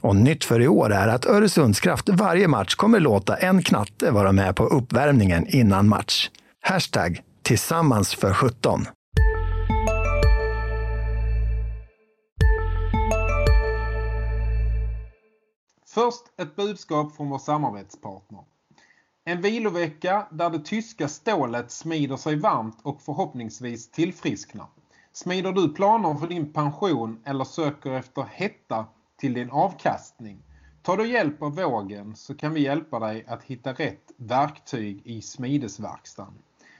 Och nytt för i år är att Öresundskraft varje match kommer låta en knatte vara med på uppvärmningen innan match. Hashtag tillsammans för 17. Först ett budskap från vår samarbetspartner. En vilovecka där det tyska stålet smider sig varmt och förhoppningsvis tillfrisknar. Smider du planer för din pension eller söker efter hetta till din avkastning? Ta då hjälp av vågen så kan vi hjälpa dig att hitta rätt verktyg i smidesverkstan.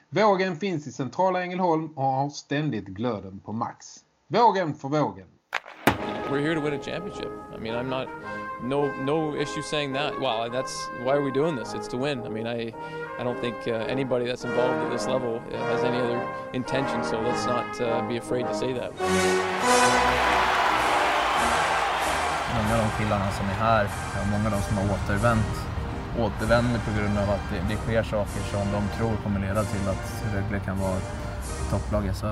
Vågen finns i centrala Ängelholm och har ständigt glöden på max. Vågen för vågen. We're here to win a championship. I mean, I'm not no no issue saying that. Well, that's why are we doing this? It's to win. I mean, I I don't think uh, anybody that's involved at this level uh, has any other intention. So let's not uh, be afraid to say that. Många av de killarna som är här, och många av de som har återvänt, återvänder på grund av att det, det sker saker som de tror kommer leda till att Rögle kan vara ett topplag i SHL.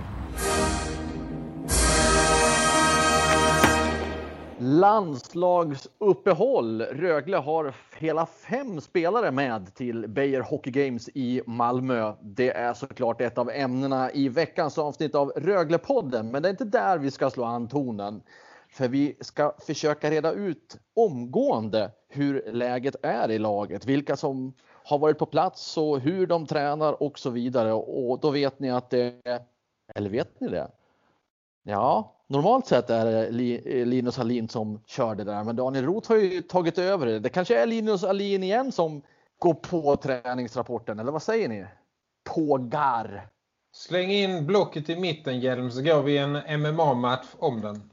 Landslagsuppehåll. Rögle har hela fem spelare med till Beijer Hockey Games i Malmö. Det är såklart ett av ämnena i veckans avsnitt av Röglepodden, men det är inte där vi ska slå an tonen. För vi ska försöka reda ut omgående hur läget är i laget, vilka som har varit på plats och hur de tränar och så vidare. Och då vet ni att det är, eller vet ni det? Ja, normalt sett är det Linus Alin som kör det där, men Daniel Roth har ju tagit över det. Det kanske är Linus Alin igen som går på träningsrapporten, eller vad säger ni? Pågar. Släng in blocket i mitten Hjelm så går vi en MMA-match om den.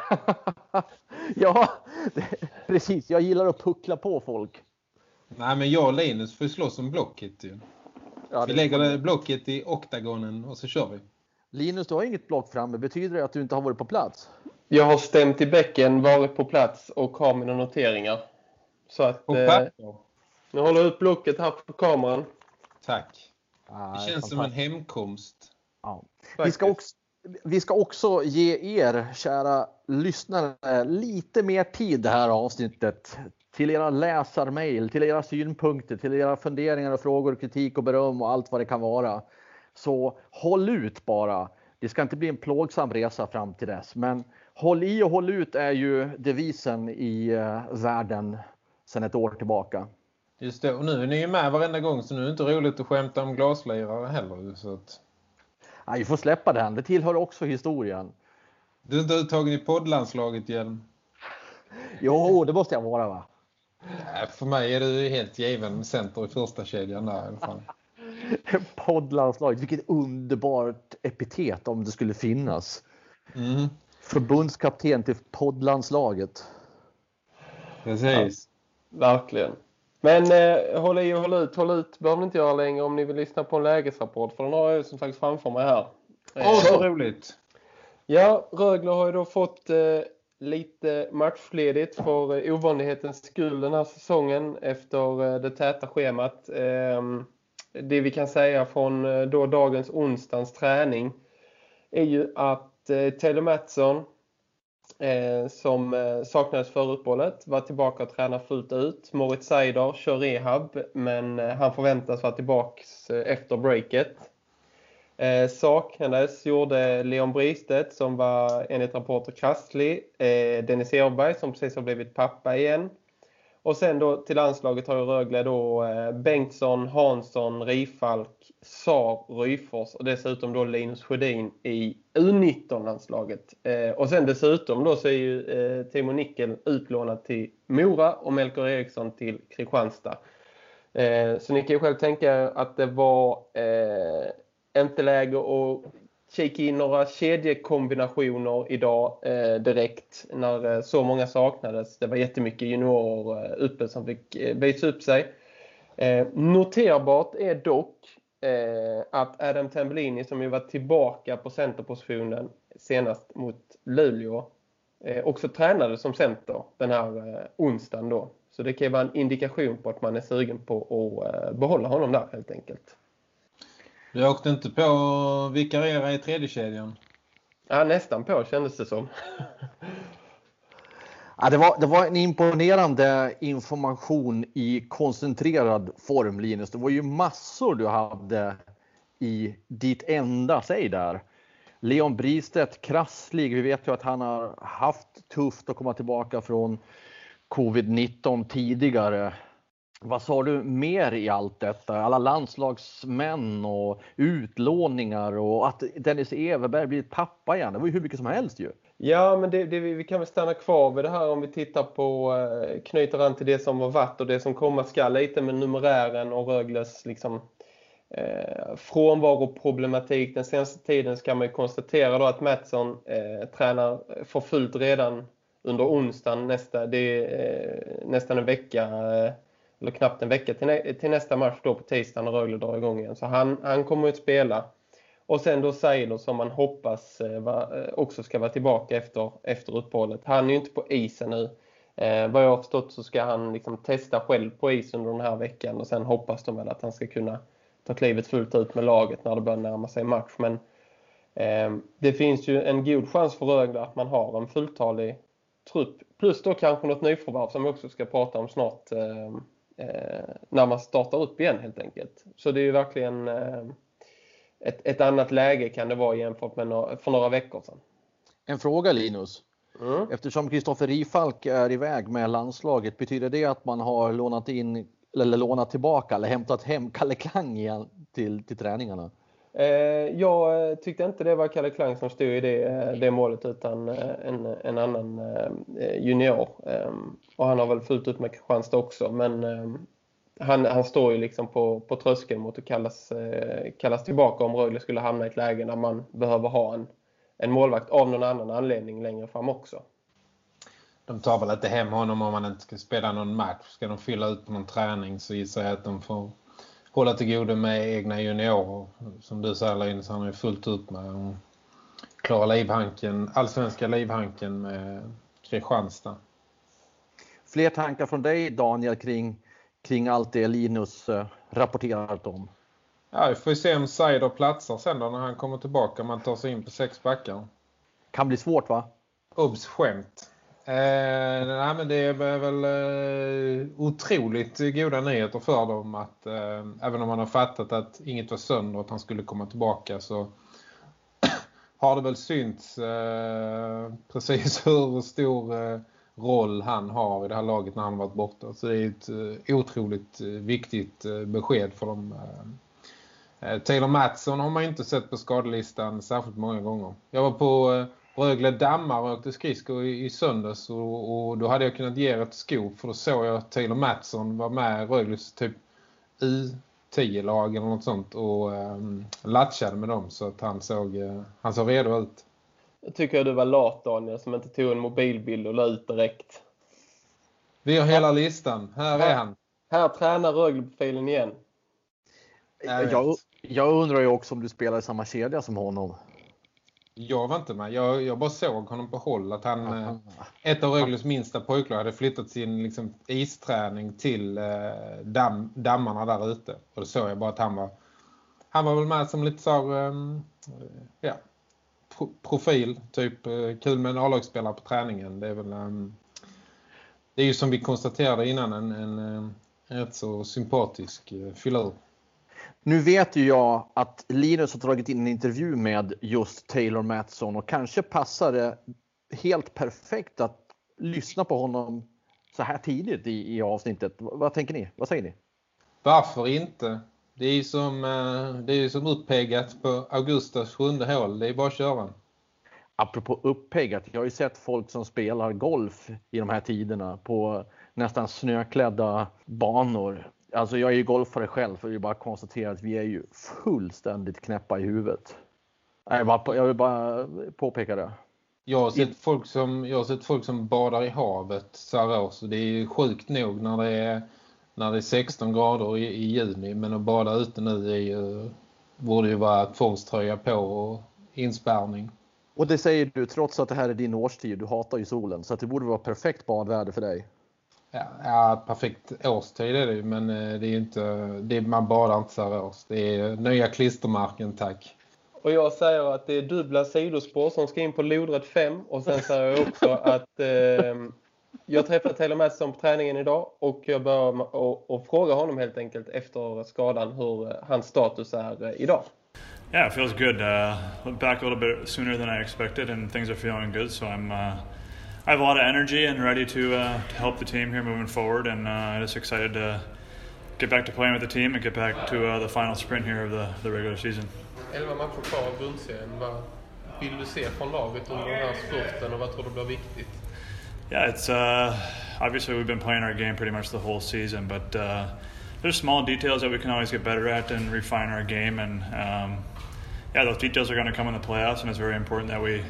ja, det, precis. Jag gillar att puckla på folk. Nej, men jag och Linus får slåss om blocket ju. Ja, vi lägger det blocket i oktagonen och så kör vi. Linus, du har inget block framme. Betyder det att du inte har varit på plats? Jag har stämt i bäcken, varit på plats och har mina noteringar. Så att... Eh, nu håller jag upp blocket här på kameran. Tack. Ah, det känns som en hemkomst. Ja. Vi, ska också, vi ska också ge er, kära lyssnare, lite mer tid det här avsnittet. Till era läsarmail, till era synpunkter, till era funderingar och frågor, kritik och beröm och allt vad det kan vara. Så håll ut bara. Det ska inte bli en plågsam resa fram till dess, men håll i och håll ut är ju devisen i eh, världen sedan ett år tillbaka. Just det, och nu är ni ju med varenda gång så nu är det inte roligt att skämta om glaslirare heller. Så att ja, vi får släppa den, det tillhör också historien. Du är inte uttagen i poddlandslaget, Hjelm? Jo, det måste jag vara va? För mig är du helt given center i första kedjan där i alla fall. Poddlandslaget, vilket underbart epitet om det skulle finnas. Mm. Förbundskapten till poddlandslaget. Precis. Ja, verkligen. Men eh, håll i och håll ut, håll ut behöver ni inte göra längre om ni vill lyssna på en lägesrapport. För den har jag som sagt framför mig här. Åh, oh, så roligt! Ja, Rögle har ju då fått eh, lite matchledigt för eh, ovanlighetens skull den här säsongen efter eh, det täta schemat. Ehm, det vi kan säga från eh, då dagens onsdagens träning är ju att eh, Taylor Mattsson eh, som eh, saknades för uppehållet var tillbaka och tränar fullt ut. Moritz Seider kör rehab men eh, han förväntas vara tillbaka eh, efter breaket. Eh, saknades gjorde Leon Bristedt som var enligt rapporter krasslig. Eh, Dennis Erberg som precis har blivit pappa igen. Och sen då till landslaget har ju Rögle då eh, Bengtsson, Hansson, Rifalk, Sar, Ryfors och dessutom då Linus Sjödin i U19-landslaget. Eh, och sen dessutom då så är ju eh, Timo Nickel utlånad till Mora och Melker Eriksson till Kristianstad. Eh, så ni kan ju själv tänka att det var eh, inte läge att kika in några kedjekombinationer idag eh, direkt när eh, så många saknades. Det var jättemycket juniorer eh, uppe som fick eh, visa upp sig. Eh, noterbart är dock eh, att Adam Tambellini som ju var tillbaka på centerpositionen senast mot Luleå eh, också tränade som center den här eh, onsdagen då. Så det kan ju vara en indikation på att man är sugen på att eh, behålla honom där helt enkelt. Du åkte inte på att vikariera i tredje kedjan? Ja, nästan på kändes det som. Ja, det, var, det var en imponerande information i koncentrerad form Linus. Det var ju massor du hade i ditt enda säg där. Leon Bristedt, krasslig. Vi vet ju att han har haft tufft att komma tillbaka från covid-19 tidigare. Vad sa du mer i allt detta? Alla landslagsmän och utlåningar och att Dennis Everberg blivit pappa igen. Det var ju hur mycket som helst ju. Ja, men det, det, vi kan väl stanna kvar vid det här om vi tittar på, eh, knyter an till det som var varit och det som komma skall lite med numerären och Rögles liksom, eh, frånvaroproblematik den senaste tiden ska man ju konstatera då att Mattsson eh, tränar för fullt redan under onsdagen nästa, det är eh, nästan en vecka eh, eller knappt en vecka till, till nästa match då på tisdag när Rögle drar igång igen. Så han, han kommer att spela. Och sen då Seidl som man hoppas eh, va, eh, också ska vara tillbaka efter, efter uppehållet. Han är ju inte på isen nu. Eh, vad jag har förstått så ska han liksom testa själv på is under den här veckan och sen hoppas de väl att han ska kunna ta klivet fullt ut med laget när det börjar närma sig match. Men eh, det finns ju en god chans för Rögle att man har en fulltalig trupp. Plus då kanske något nyförvärv som vi också ska prata om snart eh, när man startar upp igen helt enkelt. Så det är ju verkligen ett, ett annat läge kan det vara jämfört med några, för några veckor sedan. En fråga Linus. Mm. Eftersom Kristoffer Rifalk är iväg med landslaget, betyder det att man har lånat in eller lånat tillbaka eller hämtat hem Kalle Klang igen till, till träningarna? Eh, jag eh, tyckte inte det var Kalle Klang som stod i det, eh, det målet utan eh, en, en annan junior. Ehm, och han har väl fullt ut med Kristianstad också men ehm, han, han står ju liksom på, på tröskeln mot att kallas, eh, kallas tillbaka om Rögle skulle hamna i ett läge där man behöver ha en, en målvakt av någon annan anledning längre fram också. De tar väl inte hem honom om man inte ska spela någon match. Ska de fylla ut på någon träning så gissar jag att de får hålla till godo med egna juniorer. Som du säger Linus, han är fullt upp med att klara livhanken, allsvenska livhanken med Kristianstad. Fler tankar från dig Daniel kring kring allt det Linus eh, rapporterat om. Ja, vi får se om Seider platsar sen då när han kommer tillbaka. Man tar sig in på sex backar. Kan bli svårt va? Obs skämt. Eh, nej, men det är väl eh, otroligt goda nyheter för dem att eh, även om man har fattat att inget var sönder och att han skulle komma tillbaka så har det väl synts eh, precis hur stor eh, roll han har i det här laget när han varit borta. Så det är ett eh, otroligt eh, viktigt eh, besked för dem. Eh. Taylor Mattsson har man inte sett på skadelistan särskilt många gånger. Jag var på Rögle Dammar och åkte skridskor i, i söndags och, och, då hade jag kunnat ge ett skop för då såg jag att Taylor Mattsson var med Rögles typ U10-lag eller något sånt och um, latchade med dem så att han såg, han såg redo ut. Jag tycker du var lat Daniel som inte tog en mobilbild och la ut direkt. Vi har hela listan. Här är han. Här tränar Rögle-profilen igen. Jag, jag, undrar ju också om du spelar i samma kedja som honom. Jag var inte med. Jag, jag bara såg honom på håll att han, Aha. Eh, ett av Rögles minsta pojklag hade flyttat sin liksom, isträning till eh, damm, dammarna där ute. Och då såg jag bara att han var han var väl med som lite så um, ja, profil. Typ eh, kul med en A-lagsspelare på träningen. Det är väl um, det är ju som vi konstaterade innan en, en, en rätt så sympatisk uh, filur. Nu vet ju jag att Linus har dragit in en intervju med just Taylor Mattsson och kanske passar det helt perfekt att lyssna på honom så här tidigt i, i avsnittet. Vad tänker ni? Vad säger ni? Varför inte? Det är ju som, eh, det är som uppeggat på Augustas sjunde hål. Det är bara att köra. Apropå uppeggat, jag har ju sett folk som spelar golf i de här tiderna på nästan snöklädda banor. Alltså jag är ju golfare själv för jag bara konstatera att vi är ju fullständigt knäppa i huvudet. Jag vill bara påpeka det. Jag har sett folk som, jag sett folk som badar i havet så här år, så det är ju sjukt nog när det är när det är 16 grader i, i juni. Men att bada ute nu är ju, borde ju vara tvångströja på och inspärrning. Och det säger du trots att det här är din årstid. Du hatar ju solen så det borde vara perfekt badväder för dig. Ja, ja, perfekt årstid är det ju, men eh, det är inte, det, man badar inte seriöst. Det är nya klistermärken, tack. Och jag säger att det är dubbla sidospår som ska in på lodrätt 5. Och sen säger jag också att eh, jag träffade Taylor Madsen på träningen idag och jag börjar och, och fråga honom helt enkelt efter skadan hur eh, hans status är eh, idag. Yeah, it feels good. Uh, back a little bit sooner than I expected, and things are feeling good. So I'm, uh, I have a lot of energy and ready to, uh, to help the team here moving forward, and uh, just excited to get back to playing with the team and get back to uh, the final sprint here of the, the regular season. 11 matcher kvar av grundserien. Vad vill du se från laget under den här spurten och vad tror du blir viktigt? Yeah, it's uh, obviously we've been playing our game pretty much the whole season, but uh, there's small details that we can always get better at and refine our game. And um, yeah, those details are going to come in the playoffs, and it's very important that we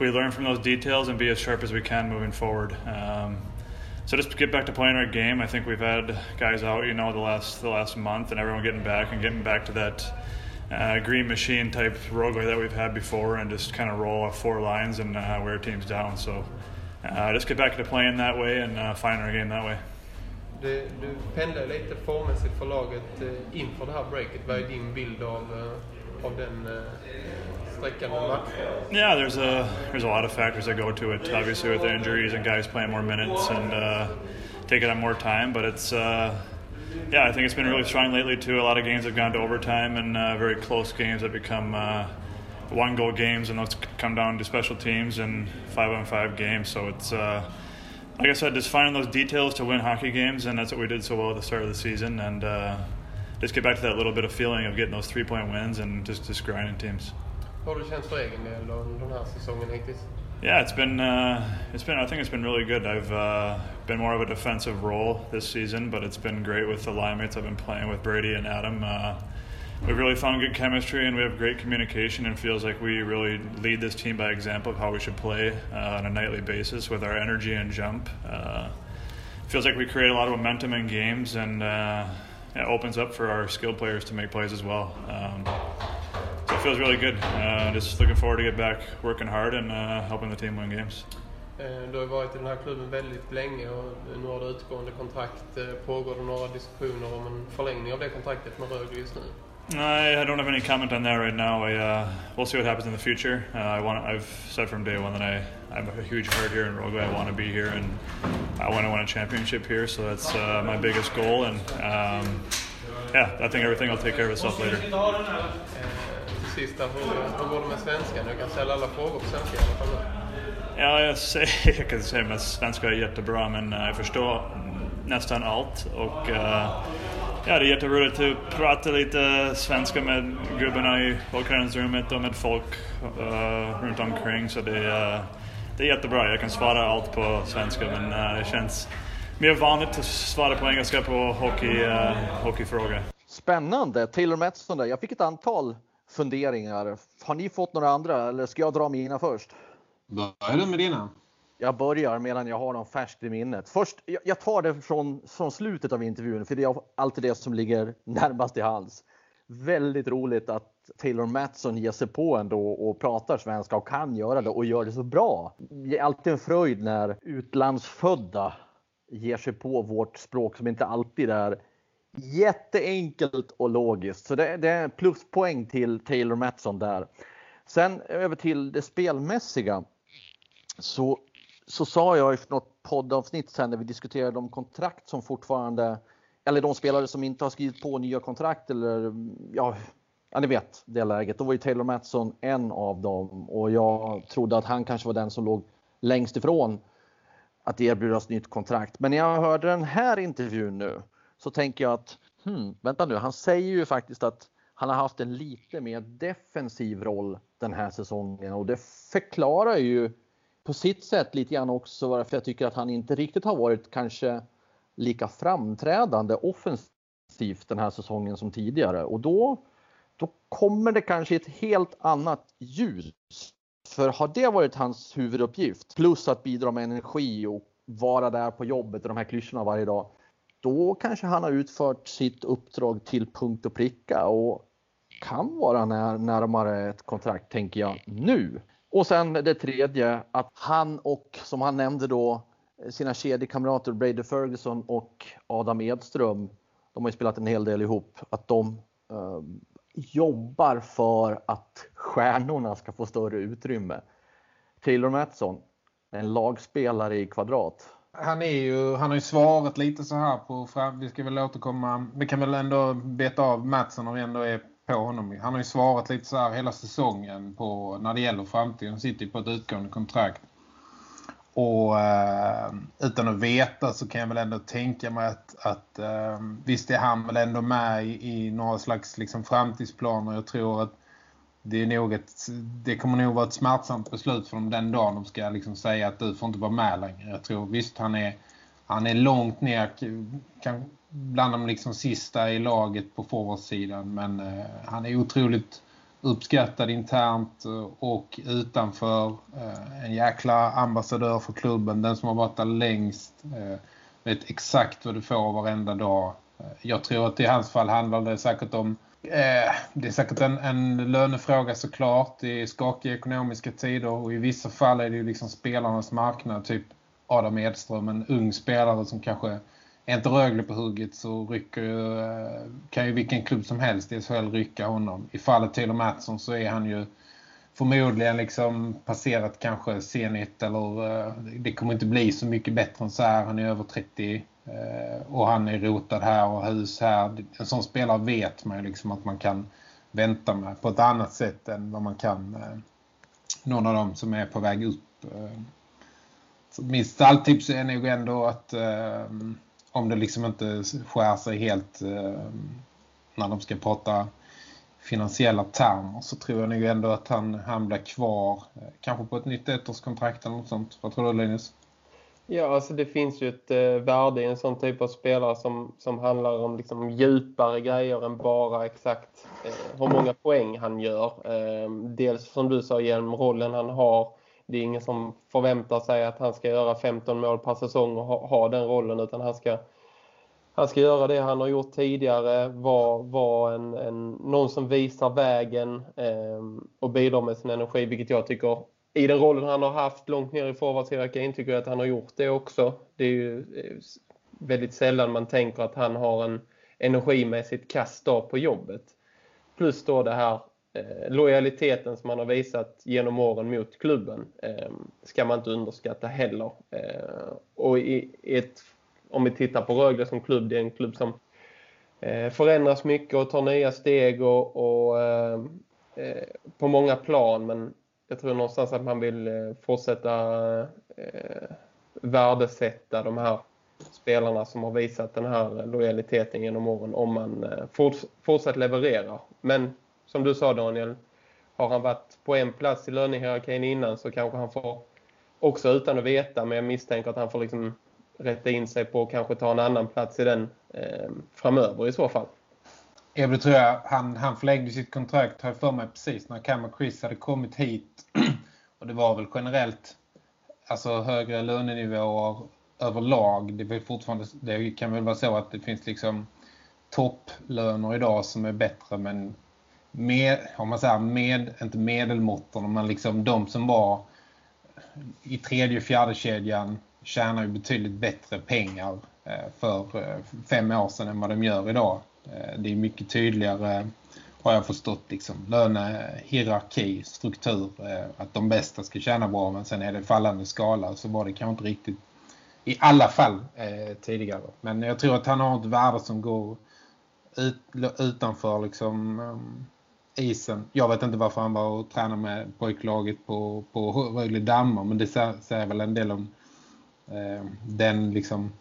we learn from those details and be as sharp as we can moving forward. Um, so just get back to playing our game. I think we've had guys out, you know, the last the last month, and everyone getting back and getting back to that uh, green machine type roadway that we've had before, and just kind of roll four lines and uh, wear teams down. So uh, just get back to playing that way and uh, find our game that way. Du, du pendlar lite formmässigt för laget eh, inför det här breaket. Vad är din bild av, eh, av den sträckan med matcher? Yeah, there's a there's a lot of factors that go to it. Obviously, with the injuries and guys playing more minutes and uh, taking up more time, but it's. Uh, yeah, I think it's been really strong lately too. A lot of games have gone to overtime and uh, very close games that become uh, one goal games, and those come down to special teams and five on five games. So it's uh, like I said, just finding those details to win hockey games, and that's what we did so well at the start of the season. And uh, just get back to that little bit of feeling of getting those three point wins and just just grinding teams. Känts för? Yeah, it's been uh, it's been I think it's been really good. I've uh, been more of a defensive role this season, but it's been great with the line mates I've been playing with Brady and Adam. Uh, we've really found good chemistry and we have great communication and feels like we really lead this team by example of how we should play uh, on a nightly basis with our energy and jump. Uh, feels like we create a lot of momentum in games and uh, it opens up for our skilled players to make plays as well. Um, so it feels really good. Uh, just looking forward to get back working hard and uh, helping the team win games. Du har varit i den här klubben väldigt länge och nu har du utgående kontrakt. Pågår det några diskussioner om en förlängning av det kontraktet med Rögle just nu? I, I don't have any comment on that right now. I, uh, we'll see what happens in the future. Uh, I want. I've said from day one that I, I have a huge heart here in Rogwe. I want to be here, and I want to win a championship here. So that's uh, my biggest goal. And um, yeah, I think everything will take care of itself later. Sista, hur, hur går det med svenskan? Jag kan ställa alla frågor på svenska i alla fall. Ja, jag, säger, jag kan säga att svenska är jättebra, men jag förstår nästan allt. Och, uh, Ja, det är jätteroligt att prata lite svenska med gubbarna i omklädningsrummet och med folk uh, runt omkring. Så det, uh, det är jättebra. Jag kan svara allt på svenska men uh, det känns mer vanligt att svara på engelska på hockey, uh, hockeyfrågor. Spännande! Taylor Matson där. Jag fick ett antal funderingar. Har ni fått några andra eller ska jag dra mina först? Börjar du med dina? Jag börjar medan jag har dem färskt i minnet. Först, jag tar det från, från slutet av intervjun för det är alltid det som ligger närmast i hals. Väldigt roligt att Taylor Matson ger sig på ändå och pratar svenska och kan göra det och gör det så bra. Det är alltid en fröjd när utlandsfödda ger sig på vårt språk som inte alltid är jätteenkelt och logiskt. Så det, det är pluspoäng till Taylor Matson där. Sen över till det spelmässiga så så sa jag i något poddavsnitt sen när vi diskuterade de kontrakt som fortfarande, eller de spelare som inte har skrivit på nya kontrakt eller ja, ja ni vet det läget. Då var ju Taylor Matson en av dem och jag trodde att han kanske var den som låg längst ifrån att erbjudas nytt kontrakt. Men när jag hörde den här intervjun nu så tänker jag att, hmm, vänta nu, han säger ju faktiskt att han har haft en lite mer defensiv roll den här säsongen och det förklarar ju på sitt sätt lite grann också varför jag tycker att han inte riktigt har varit kanske lika framträdande offensivt den här säsongen som tidigare och då, då kommer det kanske ett helt annat ljus. För har det varit hans huvuduppgift plus att bidra med energi och vara där på jobbet och de här klyschorna varje dag då kanske han har utfört sitt uppdrag till punkt och pricka och kan vara när, närmare ett kontrakt tänker jag nu. Och sen det tredje att han och som han nämnde då sina kedjekamrater Brady Ferguson och Adam Edström. De har ju spelat en hel del ihop att de eh, jobbar för att stjärnorna ska få större utrymme. Taylor Matson, en lagspelare i kvadrat. Han, är ju, han har ju svarat lite så här på vi ska väl återkomma, vi kan väl ändå beta av Mattsson om vi ändå är på honom. Han har ju svarat lite så här hela säsongen på när det gäller framtiden. Han sitter ju på ett utgående kontrakt. Och eh, utan att veta så kan jag väl ändå tänka mig att, att eh, visst är han väl ändå med i, i några slags liksom, framtidsplaner. Jag tror att det, är nog ett, det kommer nog vara ett smärtsamt beslut för dem den dagen de ska liksom säga att du får inte vara med längre. Jag tror visst han är, han är långt ner, kan, bland de liksom sista i laget på forwardsidan men eh, han är otroligt uppskattad internt eh, och utanför. Eh, en jäkla ambassadör för klubben. Den som har varit där längst. Eh, vet exakt vad du får varenda dag. Eh, jag tror att i hans fall handlar det säkert om Eh, det är säkert en, en lönefråga såklart. Det är skakiga ekonomiska tider och i vissa fall är det ju liksom spelarnas marknad. Typ Adam Edström, en ung spelare som kanske är inte Rögle på hugget så rycker ju, eh, kan ju vilken klubb som helst i SHL rycka honom. I fallet Taylor Mattsson så är han ju förmodligen liksom passerat kanske Zenit eller eh, det kommer inte bli så mycket bättre än så här. Han är över 30 Eh, och han är rotad här och hus här. En sån spelare vet man ju liksom att man kan vänta med på ett annat sätt än vad man kan eh, någon av dem som är på väg upp. Eh. Så minst stalltips är nog ändå att om det liksom inte skär sig helt när de ska prata finansiella termer så tror jag nog ändå att han, han blir kvar kanske på ett nytt ettårskontrakt eller något sånt. Vad tror du Linus? Ja, alltså det finns ju ett eh, värde i en sån typ av spelare som, som handlar om liksom djupare grejer än bara exakt eh, hur många poäng han gör. Eh, dels som du sa genom rollen han har det är ingen som förväntar sig att han ska göra 15 mål per säsong och ha, ha den rollen utan han ska, han ska göra det han har gjort tidigare, vara var en, en, någon som visar vägen eh, och bidrar med sin energi vilket jag tycker i den rollen han har haft långt ner i forwardshierarkin tycker jag att han har gjort det också. Det är ju eh, väldigt sällan man tänker att han har en energimässigt kast på jobbet. Plus då det här eh, lojaliteten som han har visat genom åren mot klubben eh, ska man inte underskatta heller. Eh, och i, i ett, om vi tittar på Rögle som klubb, det är en klubb som eh, förändras mycket och tar nya steg och, och eh, eh på många plan men jag tror någonstans att man vill eh, fortsätta eh, värdesätta de här spelarna som har visat den här lojaliteten genom åren om man eh, forts fortsatt leverera. Men som du sa Daniel, har han varit på en plats i lönehierarkin innan så kanske han får, också utan att veta, men jag misstänker att han får liksom rätta in sig på att kanske ta en annan plats i den eh, framöver i så fall. Ja, tror jag. Han, han förlängde sitt kontrakt, har jag för mig precis, när Cam och Chris hade kommit hit. och det var väl generellt alltså högre lönenivåer överlag. Det, är fortfarande, det kan väl vara så att det finns liksom topplöner idag som är bättre men med, om man säger med, inte medelmåttorna, men liksom de som var i tredje och fjärde kedjan tjänar ju betydligt bättre pengar eh, för eh, fem år sedan än vad de gör idag. Eh, det är mycket tydligare har jag förstått liksom lönehierarki, struktur eh, att de bästa ska tjäna bra men sen är det fallande skala så var det kanske inte riktigt i alla fall eh, tidigare. Men jag tror att han har ett värde som går ut, utanför liksom isen. Jag vet inte varför han var och tränade med pojklaget på, på Rögle Dammar. Men det säger väl en del om eh, den liksom...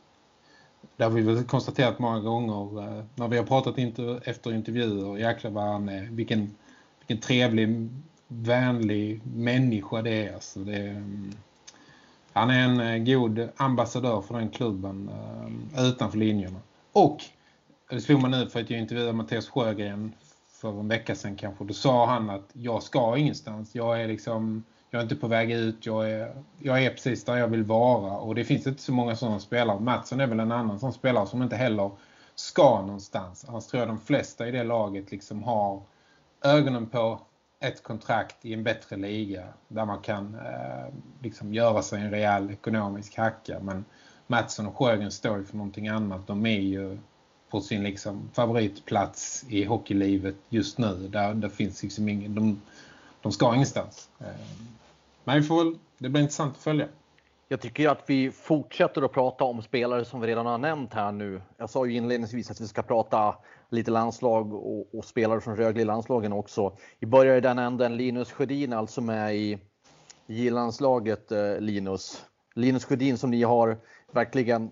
Det har vi väl konstaterat många gånger eh, när vi har pratat inter, efter intervjuer. Jäklar vad han är. Vilken, vilken trevlig, vänlig människa det är. Alltså det, mm, han är en eh, god ambassadör för den klubben eh, utanför linjerna. Och det slog man nu för att jag intervjuade Mattias Sjögren för en vecka sedan kanske. Då sa han att jag ska ingenstans. Jag är liksom jag är inte på väg ut, jag är, jag är precis där jag vill vara. Och det finns inte så många sådana spelare. Mattsson är väl en annan sån spelare som inte heller ska någonstans. Annars tror jag de flesta i det laget liksom har ögonen på ett kontrakt i en bättre liga där man kan eh, liksom göra sig en rejäl ekonomisk hacka. Men Mattsson och Sjögren står ju för någonting annat. De är ju på sin liksom favoritplats i hockeylivet just nu. Där där finns liksom ingen, de, de ska ingenstans. Eh, men vi får, det blir intressant att följa. Jag tycker att vi fortsätter att prata om spelare som vi redan har nämnt här nu. Jag sa ju inledningsvis att vi ska prata lite landslag och, och spelare från Rögle i landslagen också. Vi börjar i den änden. Linus Sjödin alltså med i J-landslaget eh, Linus. Linus Sjödin som ni har verkligen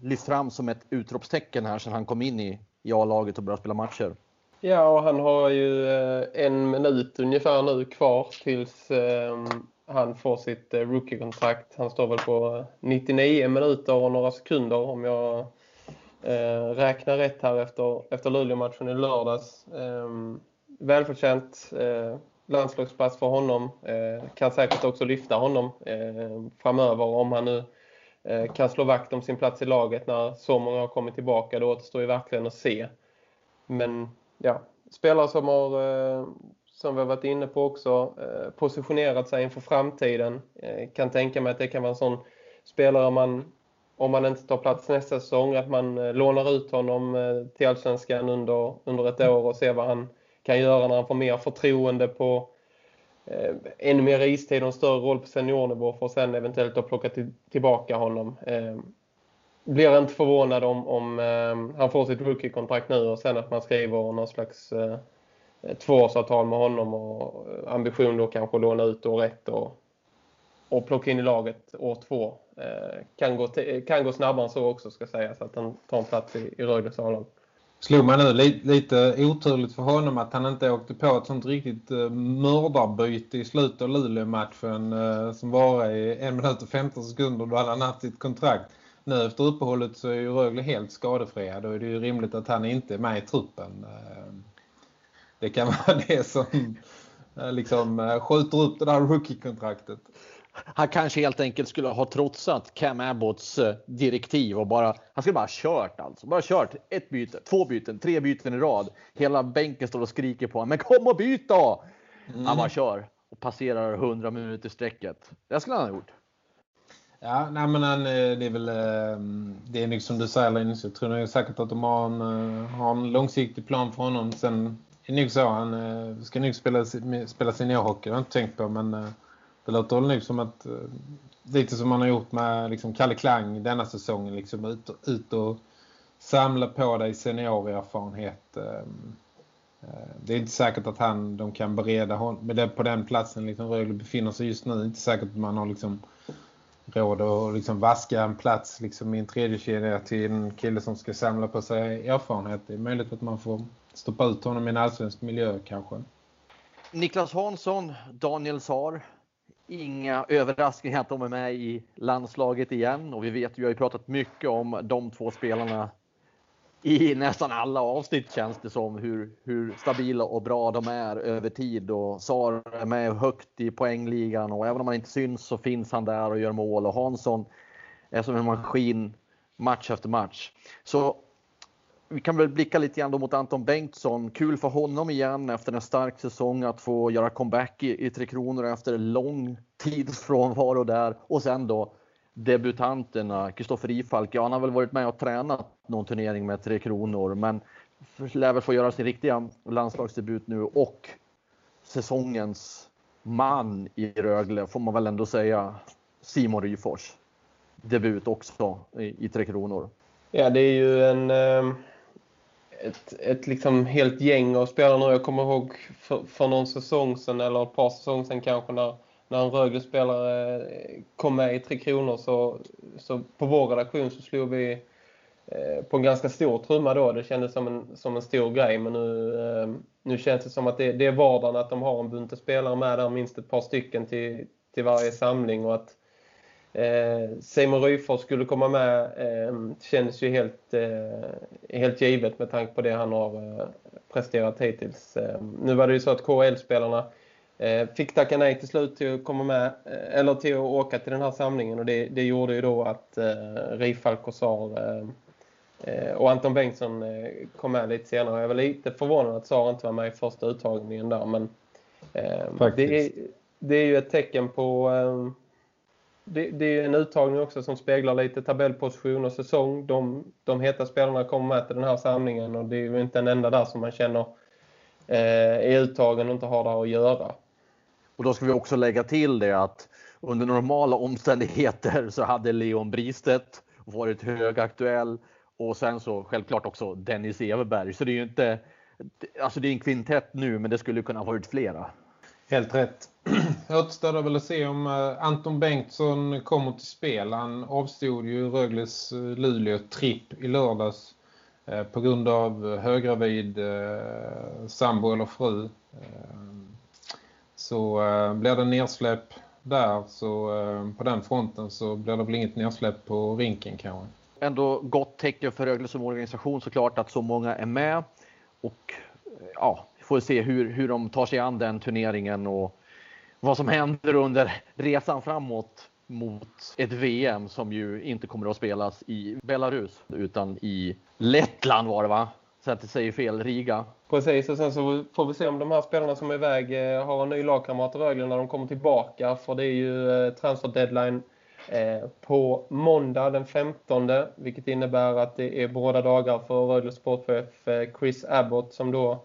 lyft fram som ett utropstecken här sedan han kom in i, i A-laget och började spela matcher. Ja, och han har ju eh, en minut ungefär nu kvar tills ehm, han får sitt eh, rookie-kontrakt. Han står väl på eh, 99 minuter och några sekunder om jag räknar rätt här efter, efter Luleå-matchen i lördags. Ehm, välförtjänt landslagspass för honom. Kan säkert också lyfta honom framöver om han nu kan slå vakt om sin plats i laget när så många har kommit tillbaka. Det återstår ju verkligen att se. Men ja, spelare som har eh, som vi har varit inne på också, eh, positionerat sig inför framtiden. Eh, kan tänka mig att det kan vara en sån spelare man, om man inte tar plats nästa säsong, att man lånar ut honom till Allsvenskan under, under ett år och ser vad han kan göra när han får mer förtroende på eh, ännu mer istid och en större roll på seniornivå för att sen eventuellt att plocka till, tillbaka honom. Eh, blir inte förvånad om, om eh, han får sitt rookie-kontrakt nu och sen att man skriver någon slags eh, tvåårsavtal med honom och eh, ambition då kanske låna ut år ett och, och plocka in i laget år två. Eh, kan, gå eh, kan gå snabbare än så också ska sägas att han tar en plats i, i Röjdes A-lag. Slog man nu li, lite oturligt för honom att han inte åkte på ett sånt riktigt eh, mördarbyte i slutet av Luleå-matchen eh, som var i en minut och 15 sekunder då hade han haft sitt kontrakt. Nu efter uppehållet så är ju Rögle helt skadefria. Då är det ju rimligt att han inte är med i truppen. Uh, det kan vara det som eh, liksom eh, skjuter upp det där rookie-kontraktet. Han kanske helt enkelt skulle ha trotsat Cam Abbotts eh, direktiv och bara, han skulle bara ha kört alltså. Bara kört ett byte, två byten, tre byten i rad. Hela bänken står och skriker på honom. Men kom och byt då! Mm. Han bara kör och passerar 100 minuter sträcket. Det skulle han ha gjort. Ja, nej men han, det är väl eh, det är liksom du säger Linus. Jag tror säkert att de har en, eh, har en långsiktig plan för honom. Sen det är nog så. Han ska nog spela, spela seniorhockey. Det har jag inte tänkt på. Men det låter väl nu som att lite som man har gjort med liksom, Kalle Klang denna säsongen. Liksom, ut, ut och samla på dig seniorerfarenhet. Det är inte säkert att han, de kan bereda honom Men det på den platsen liksom Rögle befinner sig just nu. Det är inte säkert att man har liksom råd att liksom vaska en plats liksom i en tredje kedja till en kille som ska samla på sig erfarenhet. Det är möjligt att man får stoppa ut honom i en allsvensk miljö kanske. Niklas Hansson, Daniel Saar. Inga överraskningar att de är med i landslaget igen och vi vet ju, vi har ju pratat mycket om de två spelarna i nästan alla avsnitt känns det som hur, hur stabila och bra de är över tid och Sar är med högt i poängligan och även om han inte syns så finns han där och gör mål och Hansson är som en maskin match efter match. Så vi kan väl blicka lite grann mot Anton Bengtsson. Kul för honom igen efter en stark säsong att få göra comeback i, i Tre Kronor efter lång tids frånvaro där. Och sen då debutanterna, Kristoffer Ifalk. Ja, han har väl varit med och tränat någon turnering med Tre Kronor, men lär väl få göra sin riktiga landslagsdebut nu och säsongens man i Rögle får man väl ändå säga Simon Ryfors debut också i, i Tre Kronor. Ja, det är ju en ehm, ett, ett liksom helt gäng av spelare nu. Jag kommer ihåg för, för någon säsong sedan eller ett par säsonger sedan kanske när, när en Rögle-spelare eh, kom med i Tre Kronor så, så på vår redaktion så slog vi eh, på en ganska stor trumma då. Det kändes som en, som en stor grej men nu, eh, nu känns det som att det, det är vardagen att de har en bunt spelare med där, minst ett par stycken till, till varje samling och att Eh, Simon Ryfors skulle komma med eh, kändes ju helt, eh, helt givet med tanke på det han har eh, presterat hittills. Eh, nu var det ju så att KL-spelarna Eh, fick tacka nej till slut till att komma med eh, eller till att åka till den här samlingen och det, det gjorde ju då att eh, Rifalk och Sar eh, eh, och Anton Bengtsson eh, kom med lite senare. Jag var lite förvånad att Sar inte var med i första uttagningen där men det är, det, är, ju ett tecken på det, det, är en uttagning också som speglar lite tabellposition och säsong. De, de heta spelarna kommer med till den här samlingen och det är ju inte en enda där som man känner eh, är uttagen och inte har där att göra. Och då ska vi också lägga till det att under normala omständigheter så hade Leon Bristedt varit högaktuell och sen så självklart också Dennis Everberg. Så det är ju inte, alltså det är en kvintett nu men det skulle kunna ha varit flera. Helt rätt. Återstår väl att se om eh, Anton Bengtsson kommer till spel. Han avstod ju Rögles eh, Luleå-tripp i lördags eh, på grund av högravid sambo eller fru. Så eh, blir det nedsläpp där så eh, på den fronten så blir det väl inget nedsläpp på rinken kanske. Ändå gott tecken för Rögle som organisation såklart att så många är med och eh, ja, får se hur, hur de tar sig an den turneringen och vad som händer under resan framåt mot ett VM som ju inte kommer att spelas i Belarus utan i Lettland var det va? Så att det säger fel, Riga. Precis, och sen så får vi se om de här spelarna som är iväg eh, har en ny lagkamrat i Rögle när de kommer tillbaka. För det är ju eh, transfer deadline eh, på måndag den 15. Vilket innebär att det är båda dagar för Rögle sportchef Chris Abbott som då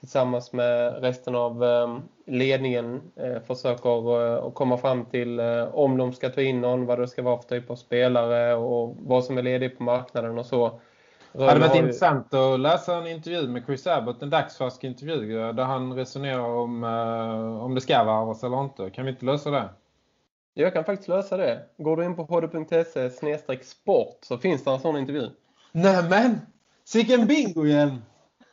tillsammans med resten av ehm, ledningen försöker att komma fram till om de ska ta in någon, vad det ska vara för typ av spelare och vad som är ledig på marknaden och så. Det hade varit intressant att läsa en intervju med Chris Abbott, en dagsfärsk intervju där han resonerar om om det ska varvas eller inte. Kan vi inte lösa det? Jag kan faktiskt lösa det. Går du in på hd.se sport så finns det en sån intervju. Nämen! Sicken bingo igen!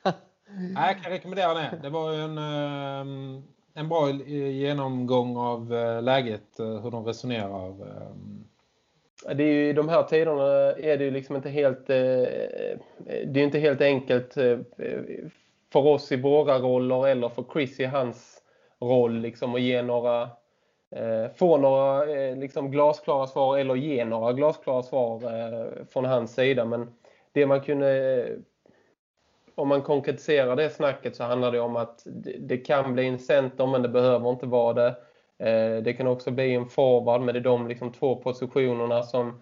Nej, jag kan rekommendera det. Det var en, ehm, en bra genomgång av eh, läget, eh, hur de resonerar. Det är ju, I de här tiderna är det ju liksom inte helt, eh, eh det är inte helt enkelt eh, eh, för oss i våra roller eller för Chris i hans roll liksom att ge några få några liksom glasklara svar eller ge några glasklara svar från hans sida. Men det man kunde om man konkretiserar det snacket så handlar det om att det kan bli en center men det behöver inte vara det. Eh, det kan också bli en forward men det är de liksom två positionerna som,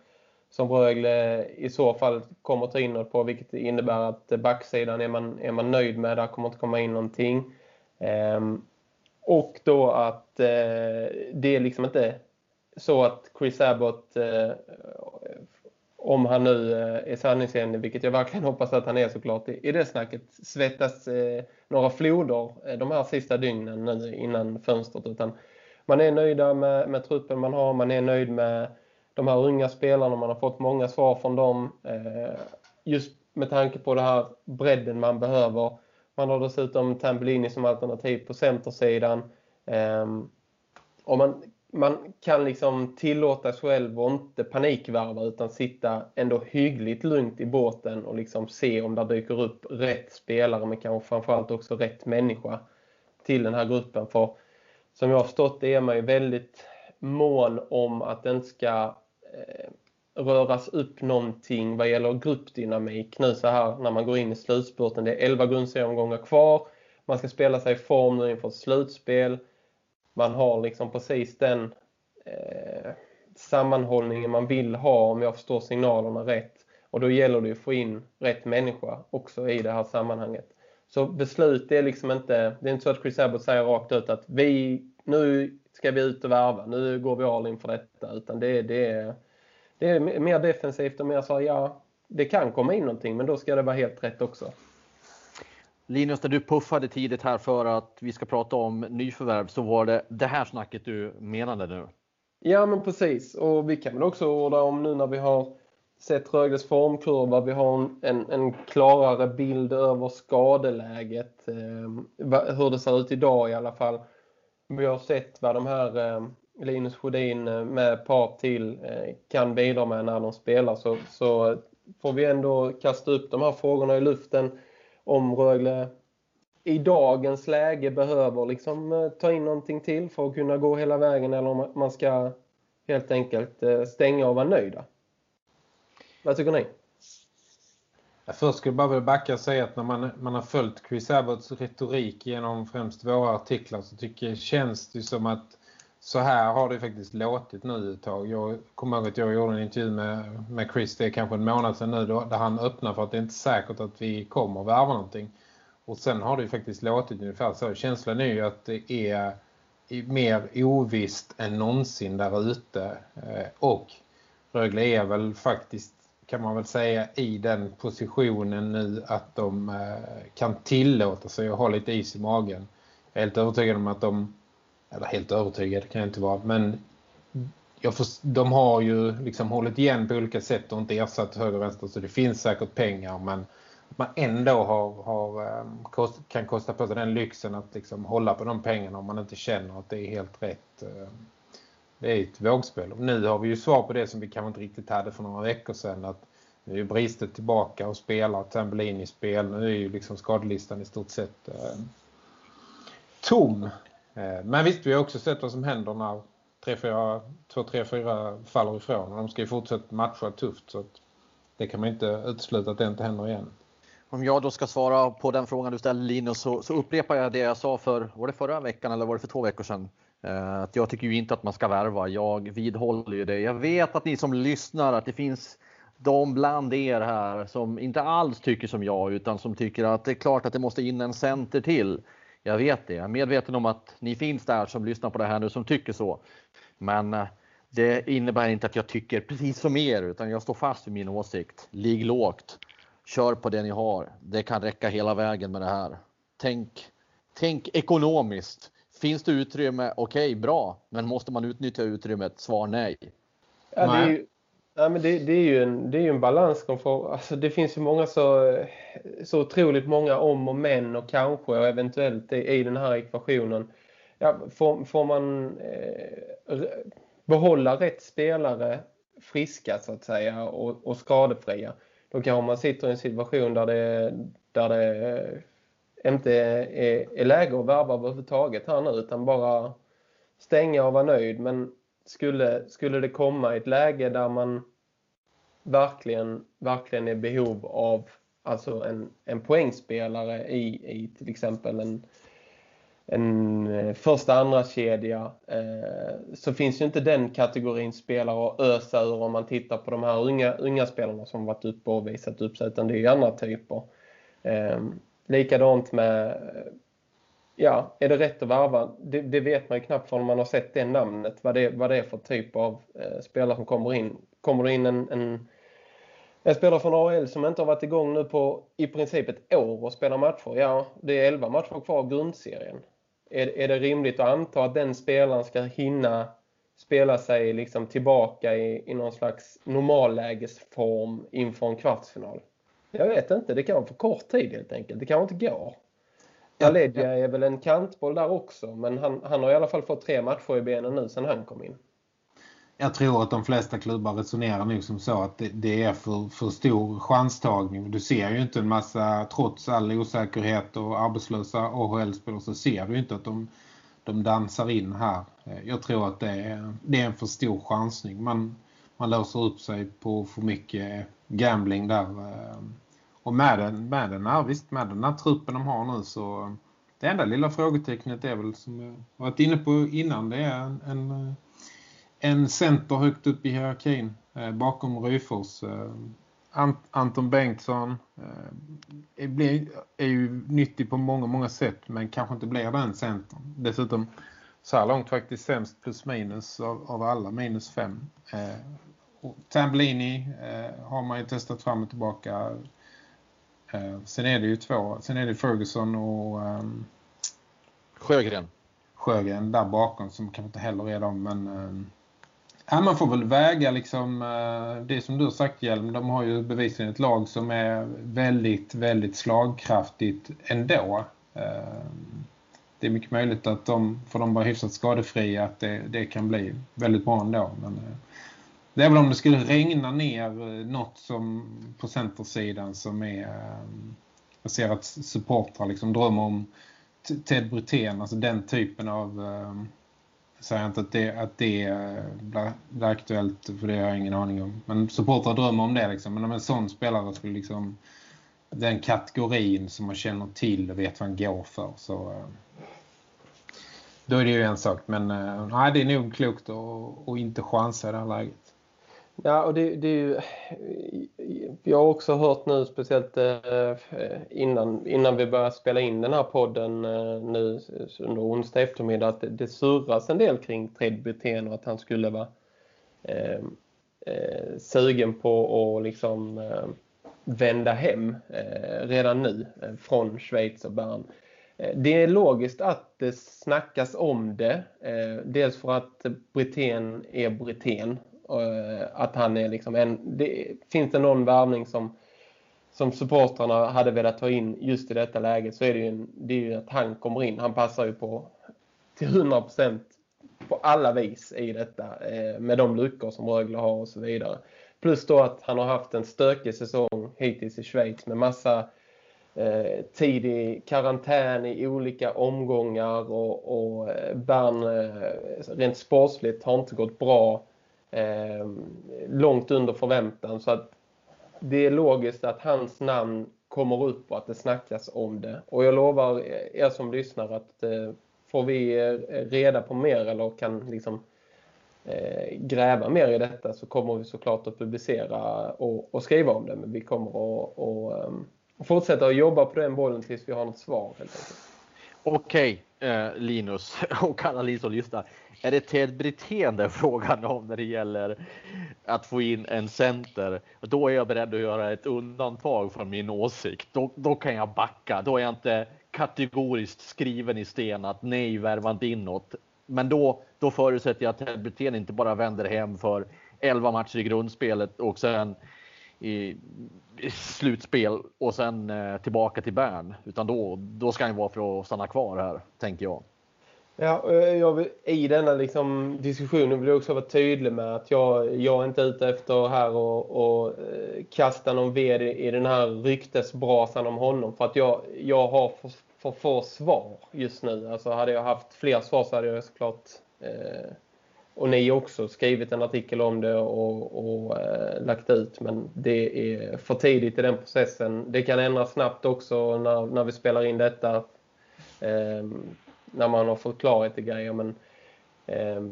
som Rögle i så fall kommer ta in på vilket innebär att backsidan är man, är man nöjd med, där kommer inte komma in någonting. Ehm, och då att eh, det är liksom inte så att Chris Abbott eh, om han nu är sanningsenlig, vilket jag verkligen hoppas att han är såklart, i det snacket svettas några floder de här sista dygnen nu innan fönstret. Utan man är nöjda med, med truppen man har, man är nöjd med de här unga spelarna, man har fått många svar från dem. Eh, just med tanke på det här bredden man behöver. Man har dessutom Tambellini som alternativ på centersidan. Ehm, och man man kan liksom tillåta sig själv att inte panikvarva utan sitta ändå hyggligt lugnt i båten och liksom se om det dyker upp rätt spelare men kanske framförallt också rätt människa till den här gruppen. För som jag har förstått det är man ju väldigt mån om att den ska eh, röras upp någonting vad gäller gruppdynamik nu så här när man går in i slutspurten. Det är 11 grundserieomgångar kvar. Man ska spela sig i form nu inför ett slutspel man har liksom precis den eh, sammanhållningen man vill ha om jag förstår signalerna rätt. Och då gäller det att få in rätt människa också i det här sammanhanget. Så beslut är liksom inte, det är inte så att Chris Abbott säger rakt ut att vi, nu ska vi ut och värva, nu går vi all in för detta. Utan det, det, är, det är mer defensivt och mer så ja, det kan komma in någonting men då ska det vara helt rätt också. Linus, när du puffade tidigt här för att vi ska prata om nyförvärv så var det det här snacket du menade nu. Ja, men precis. Och vi kan väl också orda om nu när vi har sett Rögles formkurva. Vi har en, en klarare bild över skadeläget. Eh, hur det ser ut idag i alla fall. Vi har sett vad de här eh, Linus Sjödin eh, med ett par till eh, kan bidra med när de spelar. Så, så får vi ändå kasta upp de här frågorna i luften om Rögle i dagens läge behöver liksom eh, ta in någonting till för att kunna gå hela vägen eller om man ska helt enkelt eh, stänga och vara nöjda. Vad tycker ni? Jag först skulle jag bara vilja backa och säga att när man, man har följt Chris Abbotts retorik genom främst våra artiklar så tycker känns det som att så här har det faktiskt låtit nu ett tag. Jag kommer ihåg att jag gjorde en intervju med, med Chris, det är kanske en månad sedan nu, då, där han öppnar för att det är inte säkert att vi kommer att värva någonting. Och sen har det ju faktiskt låtit ungefär så. Känslan är ju att det är mer ovisst än någonsin där ute. Eh, och Rögle är väl faktiskt, kan man väl säga, i den positionen nu att de eh, kan tillåta sig att ha lite is i magen. Jag är helt övertygad om att de eller helt övertygad kan jag inte vara, men jag får, de har ju liksom hållit igen på olika sätt och inte ersatt höger och vänster så det finns säkert pengar men att man ändå har, har, ehm, kost, kan kosta på sig den lyxen att liksom hålla på de pengarna om man inte känner att det är helt rätt. Ehm. Det är ett vågspel. Och nu har vi ju svar på det som vi kanske inte riktigt hade för några veckor sedan att nu är ju Bristet tillbaka och spelar Tambellin i spel. Nu är ju liksom skadelistan i stort sett eh, tom. Eh, men visst, vi har också sett vad som händer när 2-3-4 faller ifrån. Och de ska ju fortsätta matcha tufft så det kan man inte utesluta att det inte händer igen. Om jag då ska svara på den frågan du ställde Linus så, så upprepar jag det jag sa för, var det förra veckan eller var det för två veckor sedan? Eh, att jag tycker ju inte att man ska värva. Jag vidhåller ju det. Jag vet att ni som lyssnar att det finns de bland er här som inte alls tycker som jag utan som tycker att det är klart att det måste in en center till. Jag vet det. Jag är medveten om att ni finns där som lyssnar på det här nu som tycker så. Men eh, det innebär inte att jag tycker precis som er utan jag står fast vid min åsikt. Ligg lågt. Kör på det ni har. Det kan räcka hela vägen med det här. Tänk, tänk ekonomiskt. Finns det utrymme? Okej, okay, bra. Men måste man utnyttja utrymmet? Svar nej. Ja, det, är ju, ja, men det, det, är ju en, det är ju en balansgång. För, alltså, det finns ju många så, så otroligt många om och men och kanske och eventuellt i, i den här ekvationen. Ja, får, får man eh, behålla rätt spelare friska så att säga och, och skadefria då kanske man sitter i en situation där det, där det inte är, är läge att värva överhuvudtaget här nu utan bara stänga och vara nöjd. Men skulle, skulle det komma ett läge där man verkligen, verkligen är behov av alltså en, en poängspelare i, i till exempel en, en eh, första andra kedja eh, så finns ju inte den kategorin spelare att ösa ur om man tittar på de här unga, unga spelarna som varit uppe och visat upp sig utan det är ju andra typer. Eh, likadant med ja, är det rätt att varva? Det, det, vet man ju knappt förrän man har sett det namnet vad det, vad det är för typ av eh, spelare som kommer in. Kommer det in en, en en spelare från AL som inte har varit igång nu på i princip ett år och spelar matcher. Ja, det är 11 matcher kvar av grundserien är, är det rimligt att anta att den spelaren ska hinna spela sig liksom tillbaka i, i någon slags normallägesform inför en kvartsfinal? Jag vet inte, det kan vara för kort tid helt enkelt. Det kan inte gå. Aledja är väl en kantboll där också, men han, han har i alla fall fått tre matcher i benen nu sedan han kom in jag tror att de flesta klubbar resonerar nog som så att det, det, är för, för stor chanstagning. Du ser ju inte en massa, trots all osäkerhet och arbetslösa AHL-spelare så ser du inte att de, de dansar in här. Jag tror att det är, det är en för stor chansning. Man, man låser upp sig på för mycket gambling där. Och med den, med den, här, visst, med den här truppen de har nu så det enda lilla frågetecknet är väl som jag varit inne på innan det är en, en en center högt upp i hierarkin eh, bakom Ryfors. Eh, Ant Anton Bengtsson eh, blir, är ju nyttig på många, många sätt men kanske inte blir den centern. Dessutom så här långt faktiskt sämst plus minus av, av alla, minus fem. Eh, Tambellini eh, har man ju testat fram och tillbaka. Eh, sen är det ju två, sen är det Ferguson och um, Sjögren. Sjögren där bakom som kanske inte heller är dem men um, Ja, man får väl väga liksom, eh, det som du har sagt Hjelm. De har ju bevisligen ett lag som är väldigt, väldigt slagkraftigt ändå. Eh, det är mycket möjligt att de, för de var hyfsat skadefria, att det, det kan bli väldigt bra ändå. Men eh, det är väl om det skulle regna ner eh, något som på centersidan som är eh, jag ser att supportrar liksom drömmer om Ted Brithén, alltså den typen av eh, Jag säger inte att det, att det blir, blir aktuellt för det har jag ingen aning om. Men supportrar drömmer om det liksom. Men om en sån spelare skulle liksom den kategorin som man känner till och vet vad han går för så då är det ju en sak. Men nej, det är nog klokt att, att inte chansa i det här läget. Ja, och det, det är ju, jag har också hört nu, speciellt eh, innan, innan vi började spela in den här podden eh, nu under onsdag eftermiddag, att det, det surras en del kring Ted Brithén och att han skulle vara eh, eh, sugen på att liksom eh, vända hem eh, redan nu eh, från Schweiz och Bern. Det är logiskt att det snackas om det. Dels för att Brithén är Brithén Eh, att han är liksom en... Det, finns det någon värvning som, som supportrarna hade velat ta in just i detta läge så är det ju, en, det är ju att han kommer in. Han passar ju på till 100% på alla vis i detta eh, med de luckor som Rögle har och så vidare. Plus då att han har haft en stökig säsong hittills i Schweiz med massa eh, tid i karantän i olika omgångar och, och eh, Bern eh, rent sportsligt har inte gått bra eh, långt under förväntan. Så att det är logiskt att hans namn kommer upp och att det snackas om det. Och jag lovar er som lyssnar att eh, får vi reda på mer eller kan liksom eh, gräva mer i detta så kommer vi såklart att publicera och, och skriva om det. Men vi kommer att och, um, fortsätta att jobba på den bollen tills vi har något svar helt enkelt. Okej, eh, Linus och alla ni som lyssnar. Är det Ted Brithén det är frågan om när det gäller att få in en center? Då är jag beredd att göra ett undantag från min åsikt. Då, då kan jag backa. Då är jag inte kategoriskt skriven i sten att nej, värva inte in något. Men då, då förutsätter jag att Ted Brithén inte bara vänder hem för 11 matcher i grundspelet och sen i, i slutspel och sen eh, tillbaka till Bern. Utan då, då ska han vara för att stanna kvar här, tänker jag. Ja, eh, jag vill, I denna liksom, diskussionen vill jag också vara tydlig med att jag, jag är inte ute efter här och, och eh, kasta någon ved i, i den här ryktesbrasan om honom. För att jag, jag har för, för få svar just nu. Alltså hade jag haft fler svar så hade jag såklart eh, och ni också skrivit en artikel om det och, och eh, lagt ut. Men det är för tidigt i den processen. Det kan ändras snabbt också när, när vi spelar in detta. Eh, när man har fått klarhet i grejer. Men eh,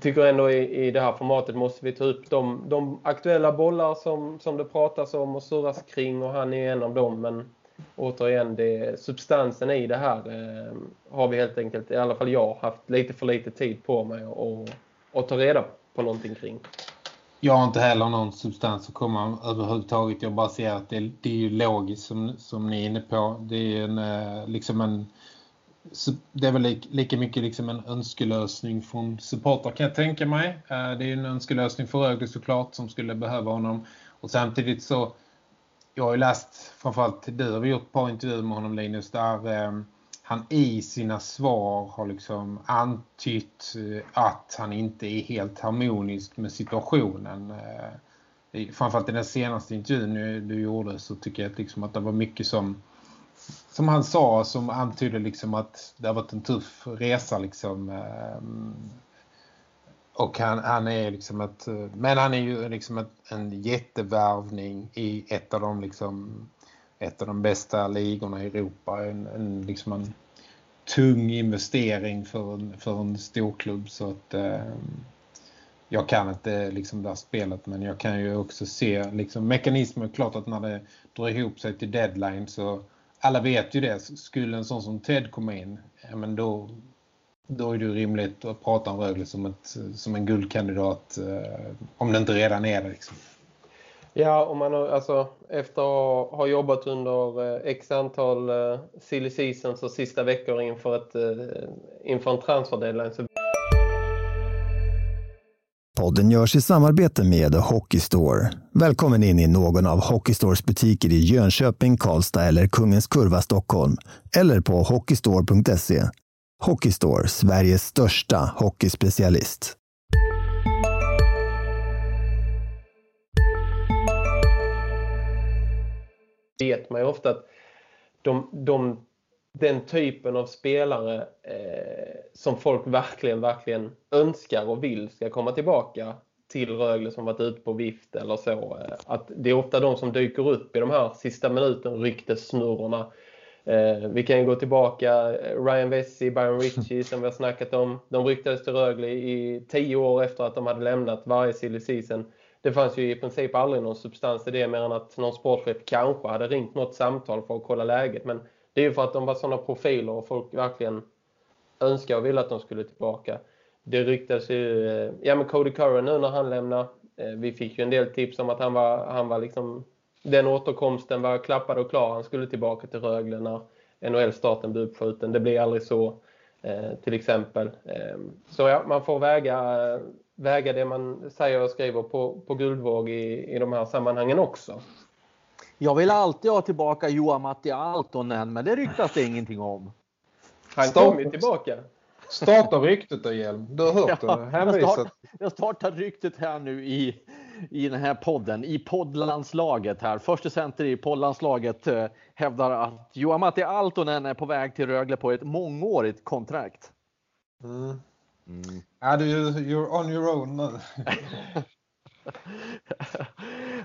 tycker ändå i, i det här formatet måste vi ta upp de, de aktuella bollar som, som det pratas om och surras kring. Och han är en av dem. Men återigen, det, substansen i det här eh, har vi helt enkelt, i alla fall jag, haft lite för lite tid på mig att ta reda på någonting kring. Jag har inte heller någon substans att komma överhuvudtaget. Jag bara ser att det, det är ju logiskt som, som ni är inne på. Det är en, eh, liksom en det är väl lika, lika mycket liksom en önskelösning från supporter kan jag tänka mig. Eh, det är en önskelösning för Rögle såklart som skulle behöva honom. Och samtidigt så jag har ju läst, framförallt du har vi gjort ett par intervjuer med honom Linus, där eh, han i sina svar har liksom antytt eh, att han inte är helt harmonisk med situationen. Eh, framförallt i den senaste intervjun du gjorde så tycker jag att, liksom att det var mycket som som han sa som antydde liksom att det har varit en tuff resa liksom ehm, och han, han är liksom ett, men han är ju liksom ett, en jättevärvning i ett av de liksom ett av de bästa ligorna i Europa. En, en liksom en tung investering för en, för en storklubb så att eh, jag kan inte liksom det här spelet men jag kan ju också se liksom mekanismer. Klart att när det drar ihop sig till deadline så alla vet ju det. Skulle en sån som Ted komma in, ja, men då, då är det rimligt att prata om Rögle som, ett, som en guldkandidat eh, om det inte redan är det. Liksom. Ja, om man har, alltså, efter att ha jobbat under eh, x antal eh, silly seasons och sista veckor inför, ett, eh, inför en transfer deadline så Podden görs i samarbete med Hockey Store. Välkommen in i någon av Hockey Stores butiker i Jönköping, Karlstad eller Kungens Kurva, Stockholm. Eller på hockeystore.se. Hockeystore, Sveriges största hockeyspecialist. vet man ju ofta att de, de, den typen av spelare eh, som folk verkligen, verkligen önskar och vill ska komma tillbaka till Rögle som varit ute på vift eller så. Eh, att det är ofta de som dyker upp i de här sista minuten ryktessnurrorna. Eh, vi kan ju gå tillbaka, Ryan Vesey, Byron Ritchie som vi har snackat om. De ryktades till Rögle i tio år efter att de hade lämnat varje silly season. Det fanns ju i princip aldrig någon substans i det mer än att någon sportchef kanske hade ringt något samtal för att kolla läget. Men det är ju för att de var sådana profiler och folk verkligen önskar och ville att de skulle tillbaka. Det ryktas ju, eh, ja men Cody Curran nu när han lämnar. Eh, vi fick ju en del tips om att han var, han var liksom, den återkomsten var klappad och klar. Han skulle tillbaka till Rögle när NHL-starten blev uppskjuten. Det blir aldrig så eh, till exempel. Så ja, man får väga, väga det man säger och skriver på, på guldvåg i, i de här sammanhangen också. Jag vill alltid ha tillbaka Johan Matti Altonen, men det ryktas det ingenting om. Han kommer ju tillbaka. Starta ryktet då Hjelm. Du har hört ja, det. Jag startar, jag startar ryktet här nu i, i den här podden. I poddlandslaget här. Förste center i poddlandslaget eh, hävdar att Johan Matti Altonen är på väg till Rögle på ett mångårigt kontrakt. Mm. Mm. Ja, du, you're on your own nu.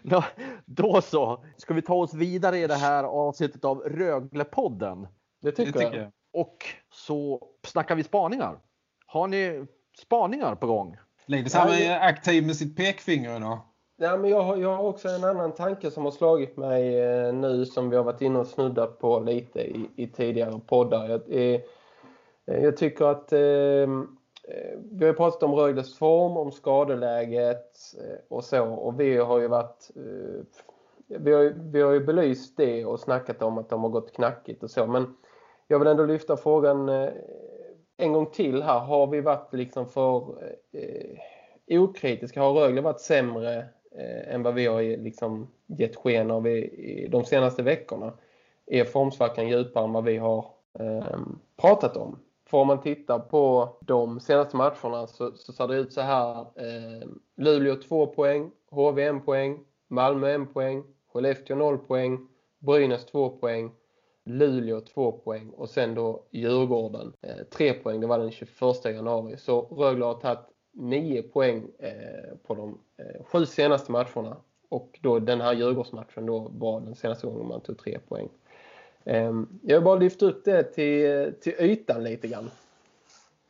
då, då så. Ska vi ta oss vidare i det här avsnittet av Röglepodden? Det tycker, det tycker jag. jag. Och så snackar vi spaningar. Har ni spaningar på gång? Linus han är aktiv med sitt pekfinger idag. Ja, men jag, har, jag har också en annan tanke som har slagit mig eh, nu som vi har varit inne och snuddat på lite i, i tidigare poddar. Jag, eh, jag tycker att eh, vi har pratat om Rögles form, om skadeläget eh, och så. Och vi har ju varit... Eh, vi har, vi har ju belyst det och snackat om att de har gått knackigt och så. Men jag vill ändå lyfta frågan eh, en gång till här. Har vi varit liksom för eh, okritiska? Har Rögle varit sämre eh, än vad vi har liksom gett sken av i, i de senaste veckorna? Är formsvackan djupare än vad vi har eh, pratat om? Får man titta på de senaste matcherna så, så ser det ut så här. Eh, Luleå 2 poäng, HV 1 poäng, Malmö 1 poäng, Skellefteå 0 poäng, Brynäs 2 poäng, Luleå 2 poäng och sen då Djurgården 3 eh, poäng. Det var den 21 januari. Så Rögle har tagit 9 poäng eh, på de eh, sju senaste matcherna. Och då den här Djurgårdsmatchen då var den senaste gången man tog 3 poäng. Ehm, jag vill bara lyfta upp det till, till ytan lite grann.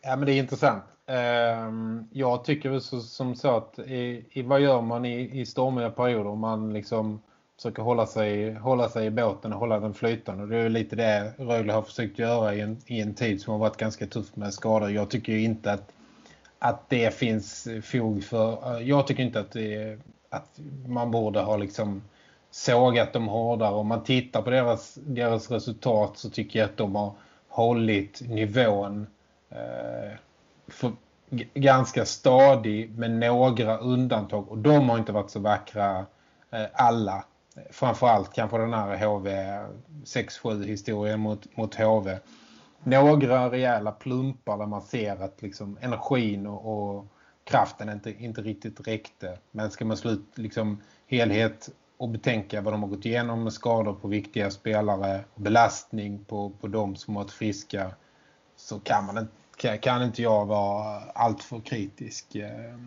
Ja men det är intressant. Ehm, jag tycker väl som så att i, i, vad gör man i, i stormiga perioder? Man liksom försöker hålla sig, hålla sig i båten och hålla den flytande. Och det är lite det Rögle har försökt göra i en, i en tid som har varit ganska tuff med skador. Jag tycker inte att, att det finns fog för... Jag tycker inte att, det, att man borde ha liksom sågat dem hårdare. Om man tittar på deras, deras resultat så tycker jag att de har hållit nivån eh, för, ganska stadig med några undantag. Och de har inte varit så vackra eh, alla framförallt kanske den här HV 6-7 historien mot, mot HV. Några rejäla plumpar där man ser att liksom energin och, och kraften inte, inte riktigt räckte. Men ska man slut liksom helhet och betänka vad de har gått igenom med skador på viktiga spelare och belastning på, på de som har varit friska så kan, man kan inte jag vara alltför kritisk. Eh,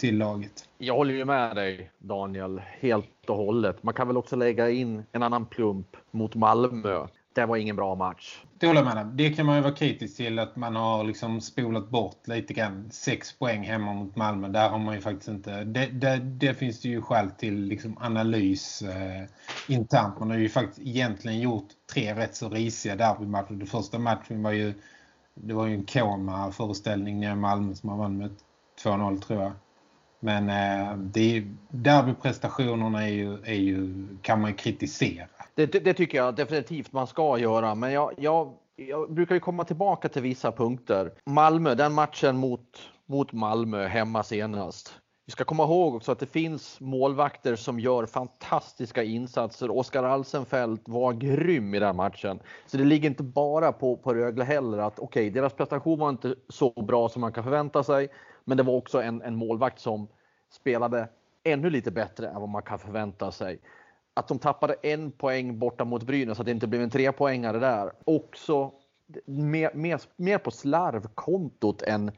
till laget. Jag håller ju med dig Daniel helt och hållet. Man kan väl också lägga in en annan plump mot Malmö. Det var ingen bra match. Det håller jag med Det kan man ju vara kritisk till att man har liksom spolat bort lite grann. Sex poäng hemma mot Malmö. Där har man ju faktiskt inte... Det, det, det finns det ju skäl till liksom analys eh, internt. Man har ju faktiskt egentligen gjort tre rätt så risiga derbymatcher. Den första matchen var ju... Det var ju en koma föreställning nere i Malmö som man vann med 2-0 tror jag. Men eh, derbyprestationerna är ju, är ju, kan man ju kritisera. Det, det, det, tycker jag definitivt man ska göra. Men jag, jag, jag brukar ju komma tillbaka till vissa punkter. Malmö, den matchen mot, mot Malmö hemma senast. Vi ska komma ihåg också att det finns målvakter som gör fantastiska insatser. Oskar Alsenfelt var grym i den matchen. Så det ligger inte bara på, på Rögle heller att okej, okay, deras prestation var inte så bra som man kan förvänta sig. Men det var också en, en målvakt som spelade ännu lite bättre än vad man kan förvänta sig. att de tappade en poäng borta mot Brynäs, så att det inte blev en trepoängare där. Också mer, mer, mer på slarvkontot än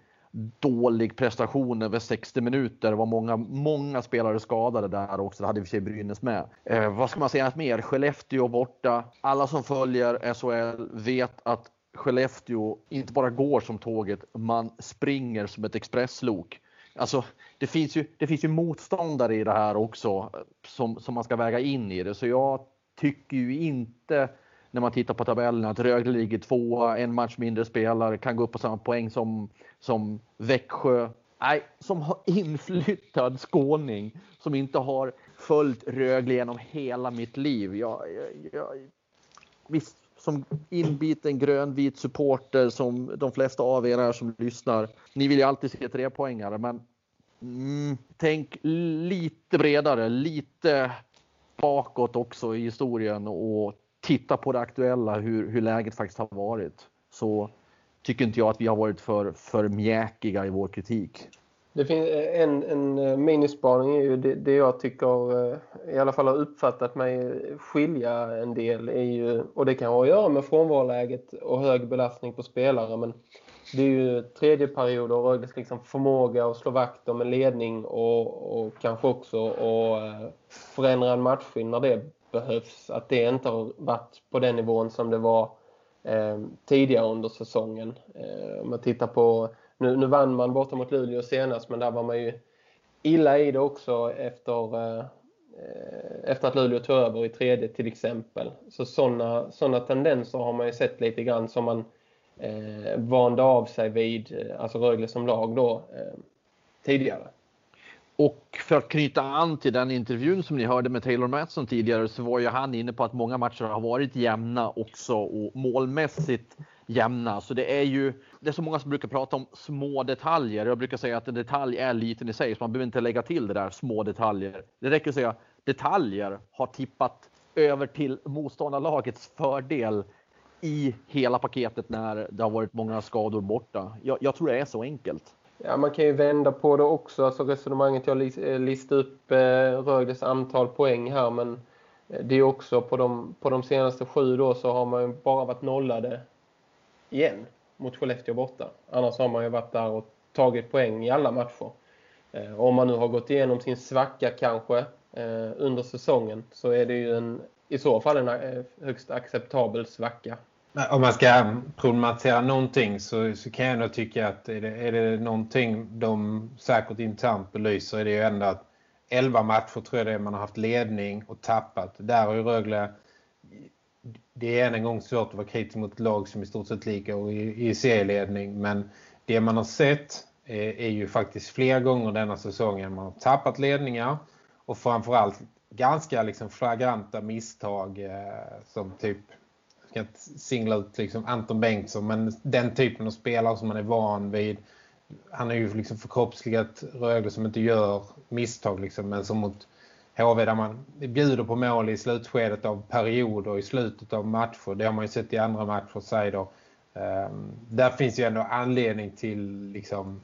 dålig prestation över 60 minuter. Det var många, många spelare skadade där också. Det hade i och för sig Brynäs med. Eh, vad ska man säga mer? Skellefteå borta. Alla som följer SHL vet att Skellefteå inte bara går som tåget, man springer som ett expresslok. Alltså, det finns ju, det finns ju motståndare i det här också som, som man ska väga in i det. Så jag tycker ju inte när man tittar på tabellen att Rögle ligger tvåa, en match mindre spelare, kan gå upp på samma poäng som, som Växjö. Nej, som har inflyttad skåning som inte har följt Rögle genom hela mitt liv. Jag, jag, jag, visst, som inbiten grönvit supporter som de flesta av er är som lyssnar. Ni vill ju alltid se tre poängare, men mm, tänk lite bredare, lite bakåt också i historien och titta på det aktuella, hur, hur läget faktiskt har varit. Så tycker inte jag att vi har varit för, för mjäkiga i vår kritik. Det finns en, en eh, minispaning är ju det, det, jag tycker eh, i alla fall har uppfattat mig skilja en del är ju, och det kan ha att göra med frånvaroläget och hög belastning på spelare men det är ju tredje period och Rögles liksom förmåga att slå vakt om en ledning och, och kanske också att eh, förändra en matchbild när det behövs. Att det inte har varit på den nivån som det var eh, tidigare under säsongen. Eh, om man tittar på nu, nu vann man borta mot Luleå senast men där var man ju illa i det också efter, eh, efter att Luleå tog över i tredje till exempel. Så sådana såna tendenser har man ju sett lite grann som man eh, vande av sig vid, eh, alltså Rögle som lag då, eh, tidigare. Och för att knyta an till den intervjun som ni hörde med Taylor Matson tidigare så var ju han inne på att många matcher har varit jämna också och målmässigt jämna. Så det är ju, det är så många som brukar prata om små detaljer. Jag brukar säga att en detalj är liten i sig så man behöver inte lägga till det där små detaljer. Det räcker att säga detaljer har tippat över till motståndarlagets fördel i hela paketet när det har varit många skador borta. Jag, jag tror det är så enkelt. Ja, man kan ju vända på det också. Alltså resonemanget jag eh, listade upp eh, Rögles antal poäng här. Men eh, det är också på de, på de senaste sju då så har man ju bara varit nollade igen mot Skellefteå borta. Annars har man ju varit där och tagit poäng i alla matcher. Eh, om man nu har gått igenom sin svacka kanske eh, under säsongen så är det ju en, i så fall en eh, högst acceptabel svacka om man ska problematisera någonting så, så kan jag nog tycka att är det, är det någonting de säkert internt belyser är det ju ändå att 11 matcher tror jag det är man har haft ledning och tappat. Där har ju Rögle det är än en gång svårt att vara kritisk mot lag som i stort sett ligger i, i serieledning men det man har sett är, är ju faktiskt fler gånger denna säsongen man har tappat ledningar och framförallt ganska liksom flagranta misstag eh, som typ ska inte singla ut liksom Anton Bengtsson men den typen av spelare som man är van vid. Han är ju liksom förkroppsligat Rögle som inte gör misstag liksom, men som mot HV där man bjuder på mål i slutskedet av perioder i slutet av matcher. Det har man ju sett i andra matcher säger då. Ehm, där finns ju ändå anledning till liksom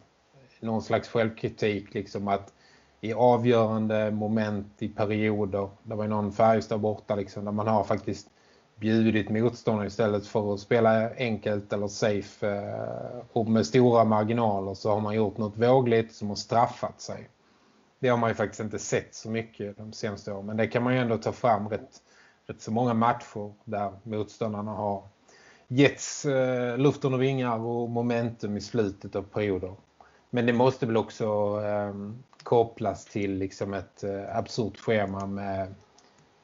någon slags självkritik liksom att i avgörande moment i perioder, det var ju någon Färjestad borta liksom, där man har faktiskt bjudit motståndare istället för att spela enkelt eller safe eh, och med stora marginaler så har man gjort något vågligt som har straffat sig. Det har man ju faktiskt inte sett så mycket de senaste åren men det kan man ju ändå ta fram rätt, rätt så många matcher där motståndarna har getts eh, luften och vingar och momentum i slutet av perioder. Men det måste väl också eh, kopplas till liksom ett eh, absurt schema med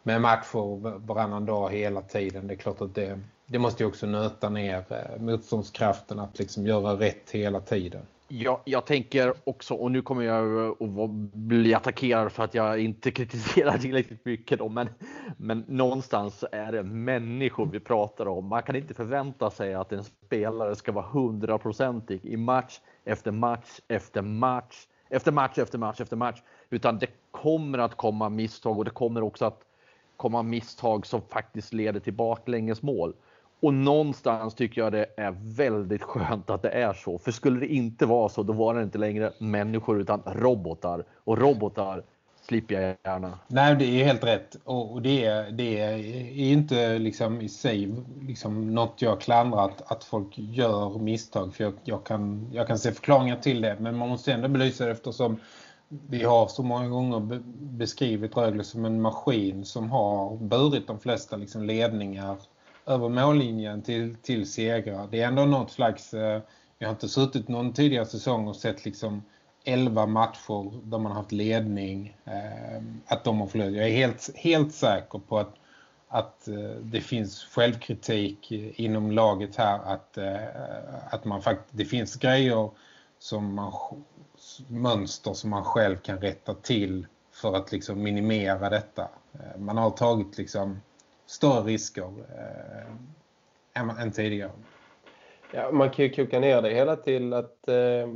med matcher varannan dag hela tiden. Det är klart att det, det måste ju också nöta ner eh, motståndskraften att liksom göra rätt hela tiden. Jag, jag tänker också, och nu kommer jag att bli attackerad för att jag inte kritiserar tillräckligt mycket då, men, men någonstans är det människor vi pratar om. Man kan inte förvänta sig att en spelare ska vara hundraprocentig i match efter match efter match efter match efter match efter match, utan det kommer att komma misstag och det kommer också att komma misstag som faktiskt leder till baklängesmål. Och någonstans tycker jag det är väldigt skönt att det är så. För skulle det inte vara så, då var det inte längre människor utan robotar. Och robotar slipper jag gärna. Nej, det är helt rätt. Och det är, det är inte liksom i sig liksom något jag klandrar att, att folk gör misstag. För jag, jag, kan, jag kan se förklaringar till det. Men man måste ändå belysa det eftersom vi har så många gånger beskrivit Rögle som en maskin som har burit de flesta liksom ledningar över mållinjen till, till segrar. Det är ändå något slags... Eh, jag har inte suttit någon tidigare säsong och sett liksom 11 matcher där man har haft ledning. Eh, att de har förlorat. Jag är helt, helt säker på att, att eh, det finns självkritik inom laget här. Att, eh, att man fakt det finns grejer som man, mönster som man själv kan rätta till för att liksom minimera detta. Eh, man har tagit liksom större risker eh, än, än tidigare. Ja, man kan ju koka ner det hela till att eh,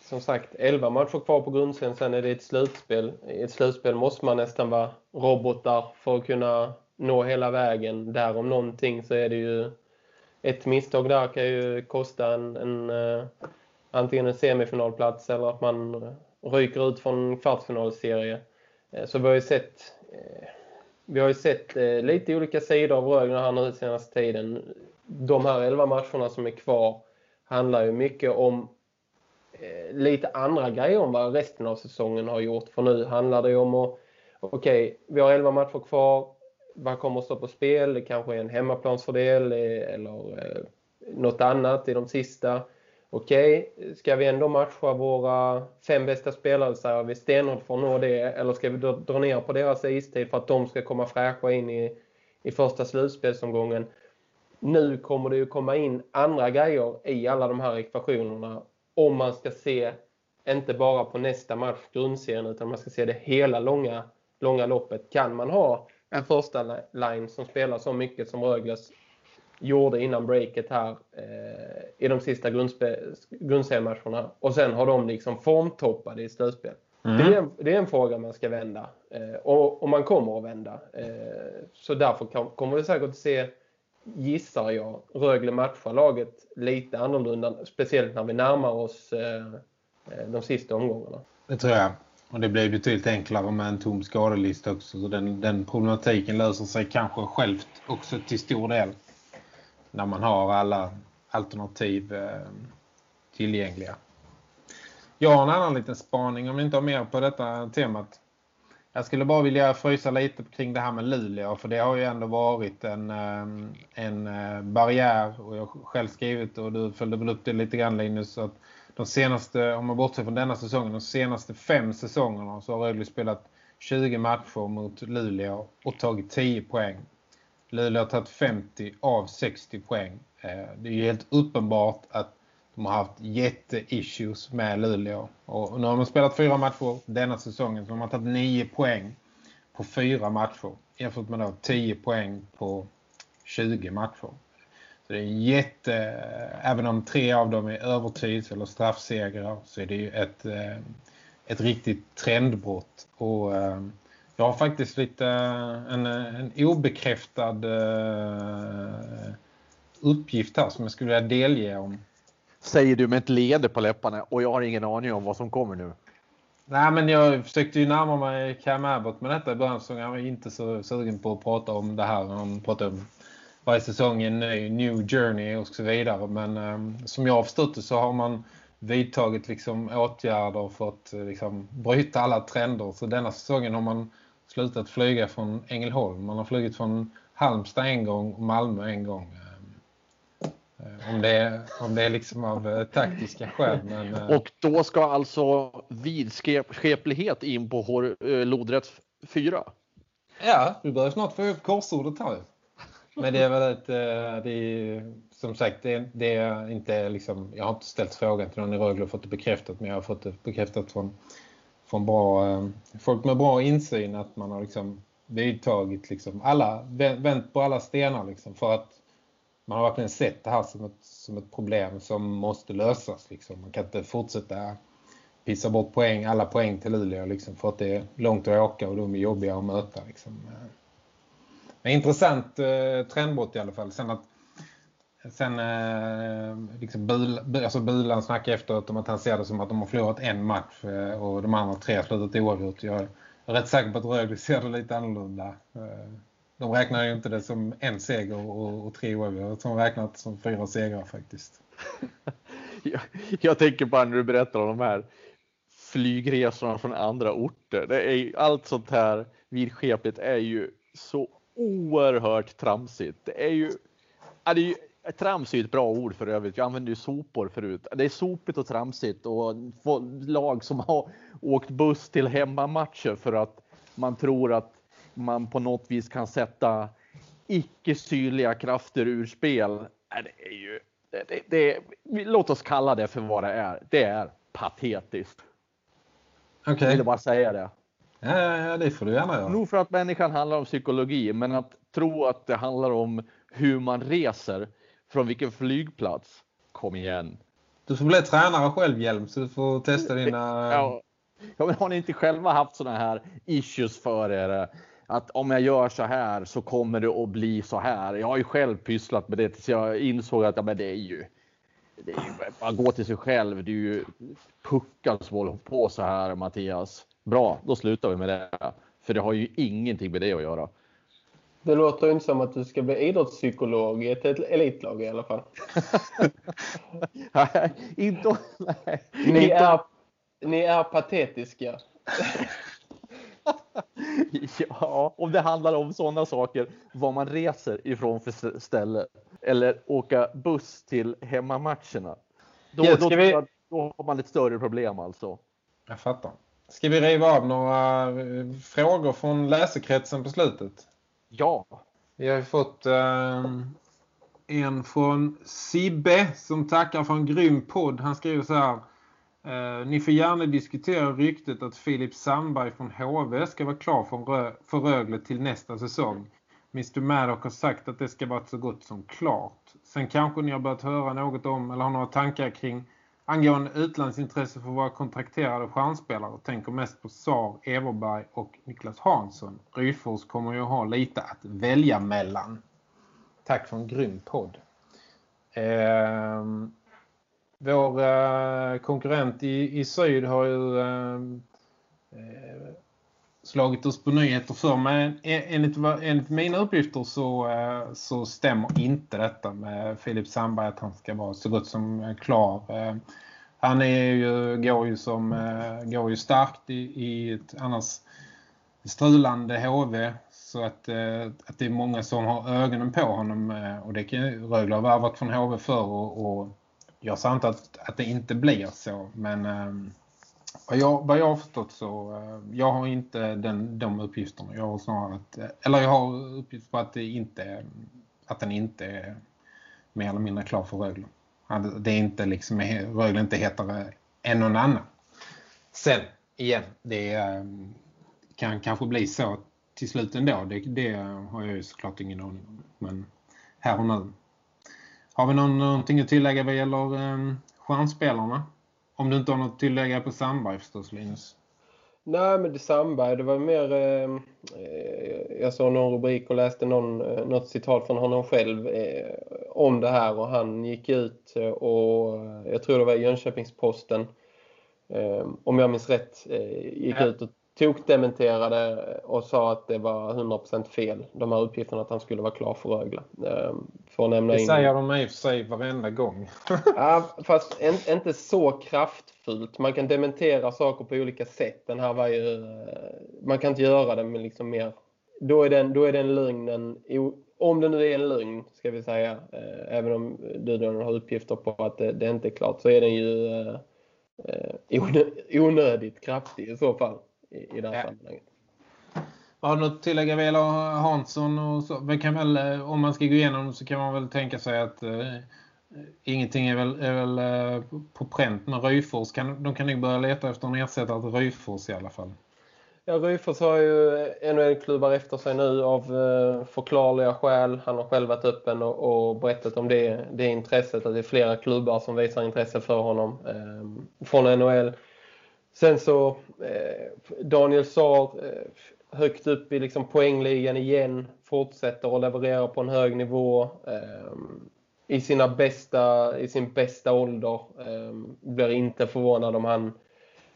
som sagt 11 matcher kvar på grundsen sen är det ett slutspel. I ett slutspel måste man nästan vara robotar för att kunna nå hela vägen. Där om någonting så är det ju ett misstag där kan ju kosta en, en eh, antingen en semifinalplats eller att man ryker ut från kvartsfinalserie. Eh, så vi har ju sett eh, vi har ju sett eh, lite olika sidor av Rögle här nu senaste tiden. De här 11 matcherna som är kvar handlar ju mycket om Eh, lite andra grejer om vad resten av säsongen har gjort. För nu handlar det om att, okej, okay, vi har 11 matcher kvar. Vad kommer att stå på spel? Det kanske är en hemmaplansfördel eh, eller eh, något annat i de sista. Okej, okay, ska vi ändå matcha våra fem bästa spelare så här, vi stenhårt för att nå det? Eller ska vi dra ner på deras istid för att de ska komma fräscha in i, i första slutspelsomgången? Nu kommer det ju komma in andra grejer i alla de här ekvationerna om man ska se inte bara på nästa match grundserien utan man ska se det hela långa, långa loppet. Kan man ha en första line som spelar så mycket som Rögles gjorde innan breaket här eh, i de sista grundseriematcherna och sen har de liksom formtoppade i slutspel. Mm. Det, är en, det är en fråga man ska vända eh, och, och, man kommer att vända. Eh, så därför kom, kommer vi säkert att se gissar jag, Rögle matchar laget lite annorlunda. Speciellt när vi närmar oss eh, eh, de sista omgångarna. Det tror jag. Och det blir betydligt enklare med en tom skadelista också. Så den, den problematiken löser sig kanske självt också till stor del. När man har alla alternativ eh, tillgängliga. Jag har en annan liten spaning om vi inte har mer på detta temat. Jag skulle bara vilja frysa lite kring det här med Luleå för det har ju ändå varit en, eh, en eh, barriär och jag har själv skrivit och du följde väl upp det lite grann Linus att de senaste, om man bortser från denna säsongen, de senaste fem säsongerna så har Rögle spelat 20 matcher mot Luleå och tagit 10 poäng. Luleå har tagit 50 av 60 poäng. Eh, det är ju helt uppenbart att de har haft jätteissues med Luleå. Och nu har de spelat fyra matcher denna säsongen. Så de har tagit nio poäng på fyra matcher. Jämfört med då 10 poäng på 20 matcher. Så det är jätte... Även om tre av dem är övertids- eller straffsegrar så är det ju ett, eh, ett riktigt trendbrott. Och eh, jag har faktiskt lite en, en obekräftad eh, uppgift här som jag skulle vilja delge om säger du med ett leende på läpparna och jag har ingen aning om vad som kommer nu. Nej, men jag försökte ju närma mig Cam Abbott med detta i början så jag var inte så sugen på att prata om det här. Han pratar om varje säsong en ny new journey och så vidare. Men um, som jag har förstått det så har man vidtagit liksom åtgärder för att liksom, bryta alla trender. Så denna säsongen har man slutat flyga från Ängelholm. Man har flugit från Halmstad en gång och Malmö en gång. Eh, om det är, om det är liksom av eh, taktiska skäl. Men, eh, och då ska alltså vidskeplighet in på hår, lodrätt 4? Ja, vi börjar snart få upp korsordet här. Men det är väl ett, det är, som sagt, det det är inte liksom, jag har inte ställt frågan till någon i Rögle och fått det bekräftat, men jag har fått det bekräftat från, från bra, eh, folk med bra insyn att man har liksom vidtagit liksom alla, vänt på alla stenar liksom för att man har verkligen sett det här som ett, som ett problem som måste lösas. Liksom. Man kan inte fortsätta pissa bort poäng, alla poäng till Luleå liksom, för att det är långt att åka och de är jobbiga att möta. Liksom. Eh, men intressant eh, trendbrott i alla fall. Sen att sen eh, liksom bil, alltså Bulan snackar efteråt om att han ser det som att de har förlorat en match eh, och de andra tre har slutat oavgjort. Jag, är rätt säker på att Rögle ser det lite annorlunda. Eh, de räknar ju inte det som en seger och, och tre oavgjort, De räknar det som fyra segrar faktiskt. jag, jag tänker bara när du berättar om de här flygresorna från andra orter. Det är, allt sånt här vidskepligt är ju så oerhört tramsigt. Det är ju, är det är ju Trams är ju ett bra ord för övrigt. Jag använde ju sopor förut. Det är sopigt och tramsigt och lag som har åkt buss till hemmamatcher för att man tror att man på något vis kan sätta icke synliga krafter ur spel. Det är ju, det, det, det, låt oss kalla det för vad det är. Det är patetiskt. Okej. Okay. Jag ville bara säga det. Ja, ja, det får du gärna göra. Nog för att människan handlar om psykologi, men att tro att det handlar om hur man reser från vilken flygplats? Kom igen. Du får bli tränare själv Hjelm så du får testa dina... Ja, ja men har ni inte själva haft sådana här issues för er? Att om jag gör så här så kommer det att bli så här. Jag har ju själv pysslat med det tills jag insåg att ja, men det är ju det är ju bara gå till sig själv. Det är ju puckar som håller på så här Mattias. Bra, då slutar vi med det. För det har ju ingenting med det att göra. Det låter inte som att du ska bli idrottspsykolog i ett elitlag i alla fall. nej, inte, nej. Ni, är, ni är patetiska. ja, om det handlar om sådana saker, vad man reser ifrån för ställe. Eller åka buss till hemmamatcherna. Då, ja, då, vi... då har man ett större problem alltså. Jag fattar. Ska vi riva av några eh, frågor från läsekretsen på slutet? Ja. Vi har fått eh, en från Sibbe som tackar för en grym podd. Han skriver så här. Eh, ni får gärna diskutera ryktet att Filip Sandberg från HV ska vara klar för, Rö för Rögle till nästa säsong. Mr. Maddock har sagt att det ska vara så gott som klart. Sen kanske ni har börjat höra något om eller har några tankar kring Angående utlandsintresse för våra kontrakterade stjärnspelare tänker mest på Sar, Everberg och Niklas Hansson. Ryfors kommer ju ha lite att välja mellan. Tack för en grym podd. Eh, vår eh, konkurrent i, i syd har ju ehm, eh slagit oss på nyheter för men enligt, enligt mina uppgifter så, eh, så stämmer inte detta med Filip Sandberg att han ska vara så gott som klar. Eh, han är ju, går ju som eh, går ju starkt i, i ett annars strulande HV så att, att det är många som har ögonen på honom och det kan Rögle ha värvat från HV för och, och jag sa inte att, att det inte blir så men ehm, vad jag, vad jag har förstått så eh, jag har inte den, de uppgifterna. Jag har snarare att, eh, eller jag har uppgift på att, det inte, att den inte är mer eller mindre klar för Rögle. Att det liksom är inte liksom, Rögle inte heter än någon annan. Sen, igen, det eh, kan kanske bli så till slut ändå. Det, det har jag ju såklart ingen aning om. Men här och nu. Har vi någon, någonting att tillägga vad gäller eh, stjärnspelarna? Om du inte har något tillägga på Sandberg förstås, Linus. Nej, men det Sandberg, det var mer... Eh, eh, jag såg någon rubrik och läste någon, eh, något citat från honom själv eh, om det här. Och han gick ut eh, och jag tror det var Jönköpingsposten, eh, om jag minns rätt, gick ja. ut och tokdementerade och sa att det var 100% fel. De här uppgifterna att han skulle vara klar för Rögle. För att nämna det in... säger de i och för sig varenda gång. ja, fast inte så kraftfullt. Man kan dementera saker på olika sätt. Den här var ju... Eh, man kan inte göra det med liksom mer... Då är den, då är den lögnen... Om det nu är en lögn, ska vi säga. Eh, även om du har uppgifter på att det, det inte är klart. Så är den ju eh, onödigt kraftig i så fall i, i det här ja. sammanhanget. Har du något tillägga väl Hansson och så? Men kan väl, eh, om man ska gå igenom så kan man väl tänka sig att eh, ingenting är väl, är väl eh, på pränt med Ryfors. Kan, de kan nog börja leta efter en ersättare till Ryfors i alla fall. Ja, Ryfors har ju ännu en klubbar efter sig nu av eh, förklarliga skäl. Han har själv varit öppen och, och berättat om det, det intresset. Att det är flera klubbar som visar intresse för honom eh, från NHL. Sen så eh, Daniel Saar eh, högt upp i liksom poängligan igen. Fortsätter att leverera på en hög nivå. Eh, i, sina bästa, I sin bästa ålder. Eh, blir inte förvånad om han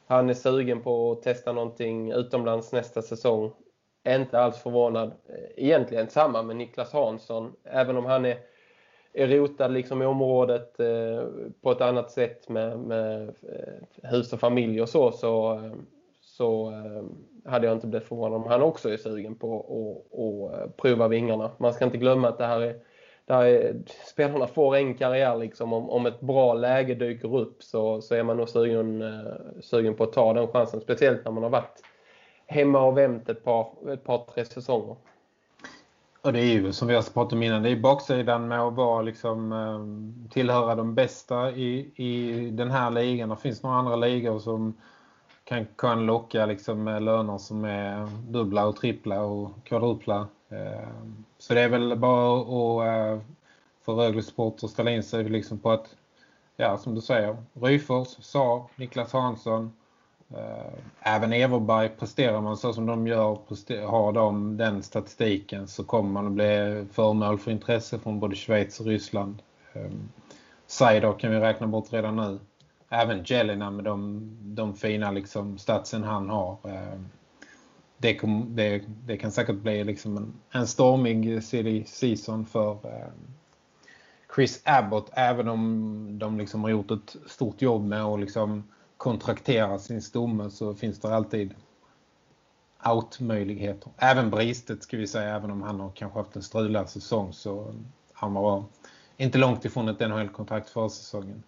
han är sugen på att testa någonting utomlands nästa säsong. Inte alls förvånad. Eh, egentligen samma med Niklas Hansson. Även om han är, är rotad liksom i området eh, på ett annat sätt med, med eh, hus och familj och så. Så, eh, så eh, hade jag inte blivit förvånad om han också är sugen på att, eh, prova vingarna. Man ska inte glömma att det här är där spelarna får en karriär liksom om, om ett bra läge dyker upp så, så är man nog sugen, eh, sugen på att ta den chansen. Speciellt när man har varit hemma och vänt ett par, ett par tre säsonger. Och det är ju som vi har pratat om innan, det är baksidan med att vara liksom, eh, tillhöra de bästa i, i den här ligan. Det finns några andra ligor som kan, kan locka liksom, med löner som är dubbla och trippla och kvadrupla. Ehm, så det är väl bara att eh, för Rögle Sport att ställa in sig liksom på att, ja som du säger, Ryfors, Saar, Niklas Hansson, eh, även Everberg presterar man så som de gör, har de den statistiken så kommer man att bli föremål för intresse från både Schweiz och Ryssland. Ehm, Sajdor kan vi räkna bort redan nu. Även Jelena med de, de fina liksom, statsen han har eh, det, kom, det, det, kan säkert bli liksom en, en stormig city season för eh, Chris Abbott även om de liksom har gjort ett stort jobb med att liksom kontraktera sin stomme så finns det alltid out-möjligheter. Även Bristet ska vi säga, även om han har kanske haft en strulad säsong så han var inte långt ifrån ett NHL-kontrakt för säsongen.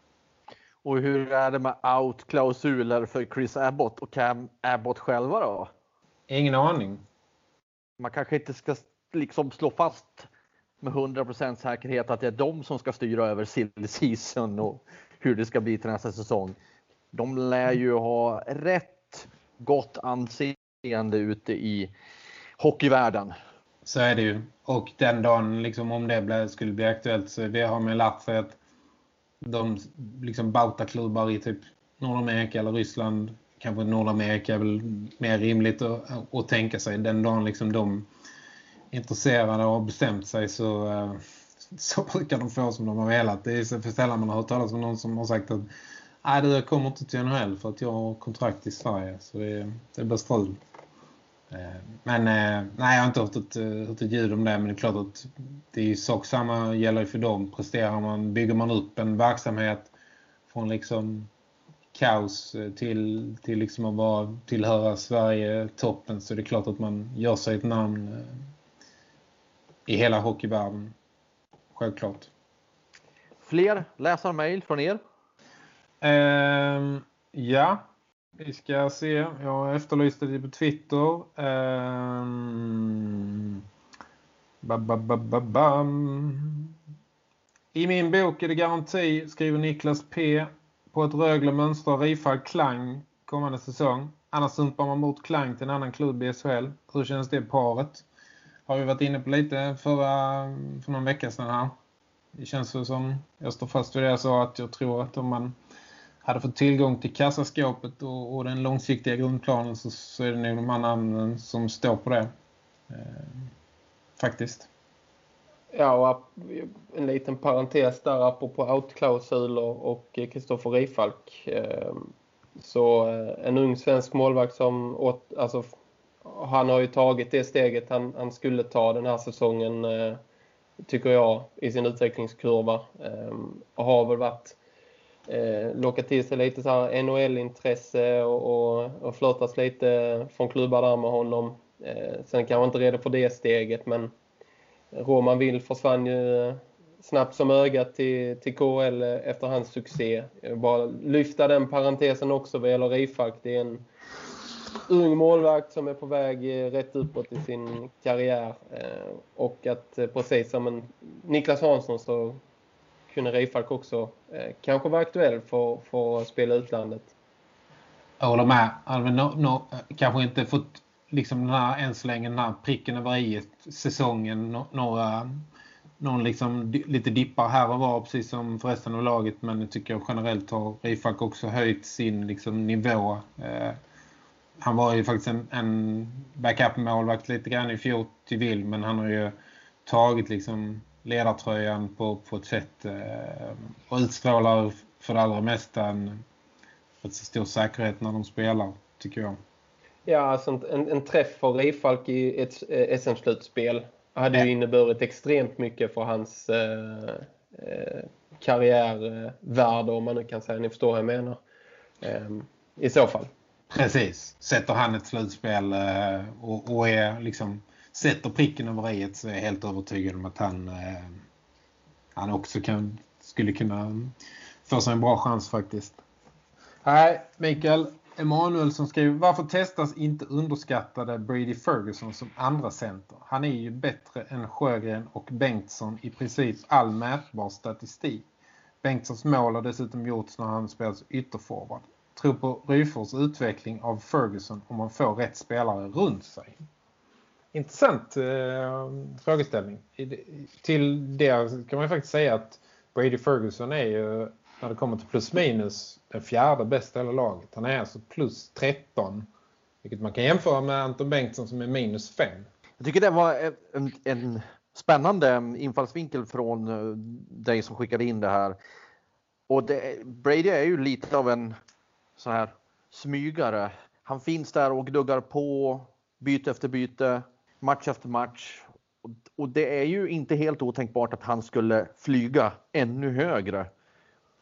Och hur är det med out-klausuler för Chris Abbott och Cam Abbott själva då? Ingen aning. Man kanske inte ska liksom slå fast med 100% säkerhet att det är de som ska styra över silly season och hur det ska bli till nästa säsong. De lär ju ha rätt gott anseende ute i hockeyvärlden. Så är det ju. Och den dagen, liksom, om det skulle bli aktuellt så det har man lärt sig att de liksom bautaklubbar i typ Nordamerika eller Ryssland kanske Nordamerika är väl mer rimligt att, att tänka sig. Den dagen liksom de är intresserade och har bestämt sig så, eh, så brukar de få som de har velat. Det är så för sällan man har hört talas om någon som har sagt att nej du kommer inte till NHL för att jag har kontrakt i Sverige. Så det, det blir strul. Eh, men eh, nej, jag har inte hört ett, hört ett ljud om det. Men det är klart att det är sak samma gäller för dem. Presterar man, bygger man upp en verksamhet från liksom kaos eh, till, till liksom att vara, tillhöra Sverige toppen så är det klart att man gör sig ett namn eh, i hela hockeyvärlden. Självklart. Fler läsarmail från er? Uh, ja, vi ska se. Jag efterlyste det på Twitter. Um... ba, ba, ba, ba, I min bok är det garanti, skriver Niklas P på ett Rögle mönster Rifall Klang kommande säsong. Annars sumpar man bort Klang till en annan klubb i SHL. Hur känns det paret? Har vi varit inne på lite förra, för någon vecka sedan här. Det känns som, jag står fast vid det jag sa, att jag tror att om man hade fått tillgång till kassaskåpet och, och den långsiktiga grundplanen så, så är det nog de här namnen som står på det. Eh, faktiskt. Ja, och en liten parentes där apropå outklausuler och Kristoffer Rifalk. Eh, så eh, en ung svensk målvakt som åt, alltså, han har ju tagit det steget han, han skulle ta den här säsongen eh, tycker jag i sin utvecklingskurva. Eh, och har väl varit eh, locka till sig lite så här NHL-intresse och, och, och flörtas lite från klubbar där med honom. Eh, sen kanske inte redo för det steget men Roman Will försvann ju snabbt som ögat till, till KL efter hans succé. Bara lyfta den parentesen också vad gäller Rifalk. Det är en ung målvakt som är på väg eh, rätt uppåt i sin karriär. Eh, och att eh, precis som en Niklas Hansson så kunde Rifalk också eh, kanske vara aktuell för, för att spela utlandet. Jag håller med. Han har no, no, kanske inte fått liksom den här, än så länge den här pricken över i säsongen. Några, någon liksom lite dippar här och var precis som för resten av laget. Men jag tycker generellt har Rifalk också höjt sin liksom, nivå. Eh, han var ju faktiskt en, en backup-målvakt lite grann i fjol till Vill. Men han har ju tagit liksom ledartröjan på, på ett sätt eh, och utstrålar för det allra mesta en rätt så stor säkerhet när de spelar, tycker jag. Ja, alltså en, en träff för Rifalk i ett eh, SM-slutspel hade ju inneburit extremt mycket för hans eh, eh, karriärvärde, om man nu kan säga. Ni förstår vad jag menar. Eh, I så fall. Precis. Sätter han ett slutspel eh, och, och är liksom sätter pricken över i så är jag helt övertygad om att han, eh, han också kan, skulle kunna få sig en bra chans faktiskt. Nej, Mikael Emanuel som skriver varför testas inte underskattade Brady Ferguson som andra center? Han är ju bättre än Sjögren och Bengtsson i princip all mätbar statistik. Bengtssons mål har dessutom gjorts när han spelat ytterforward. Tror på Ryfors utveckling av Ferguson om man får rätt spelare runt sig. Intressant eh, frågeställning. Till det kan man ju faktiskt säga att Brady Ferguson är ju när det kommer till plus minus den fjärde bästa i hela laget. Han är alltså plus 13. Vilket man kan jämföra med Anton Bengtsson som är minus 5. Jag tycker det var en, en spännande infallsvinkel från eh, dig som skickade in det här. Och det, Brady är ju lite av en sån här smygare. Han finns där och gnuggar på byte efter byte, match efter match. Och det är ju inte helt otänkbart att han skulle flyga ännu högre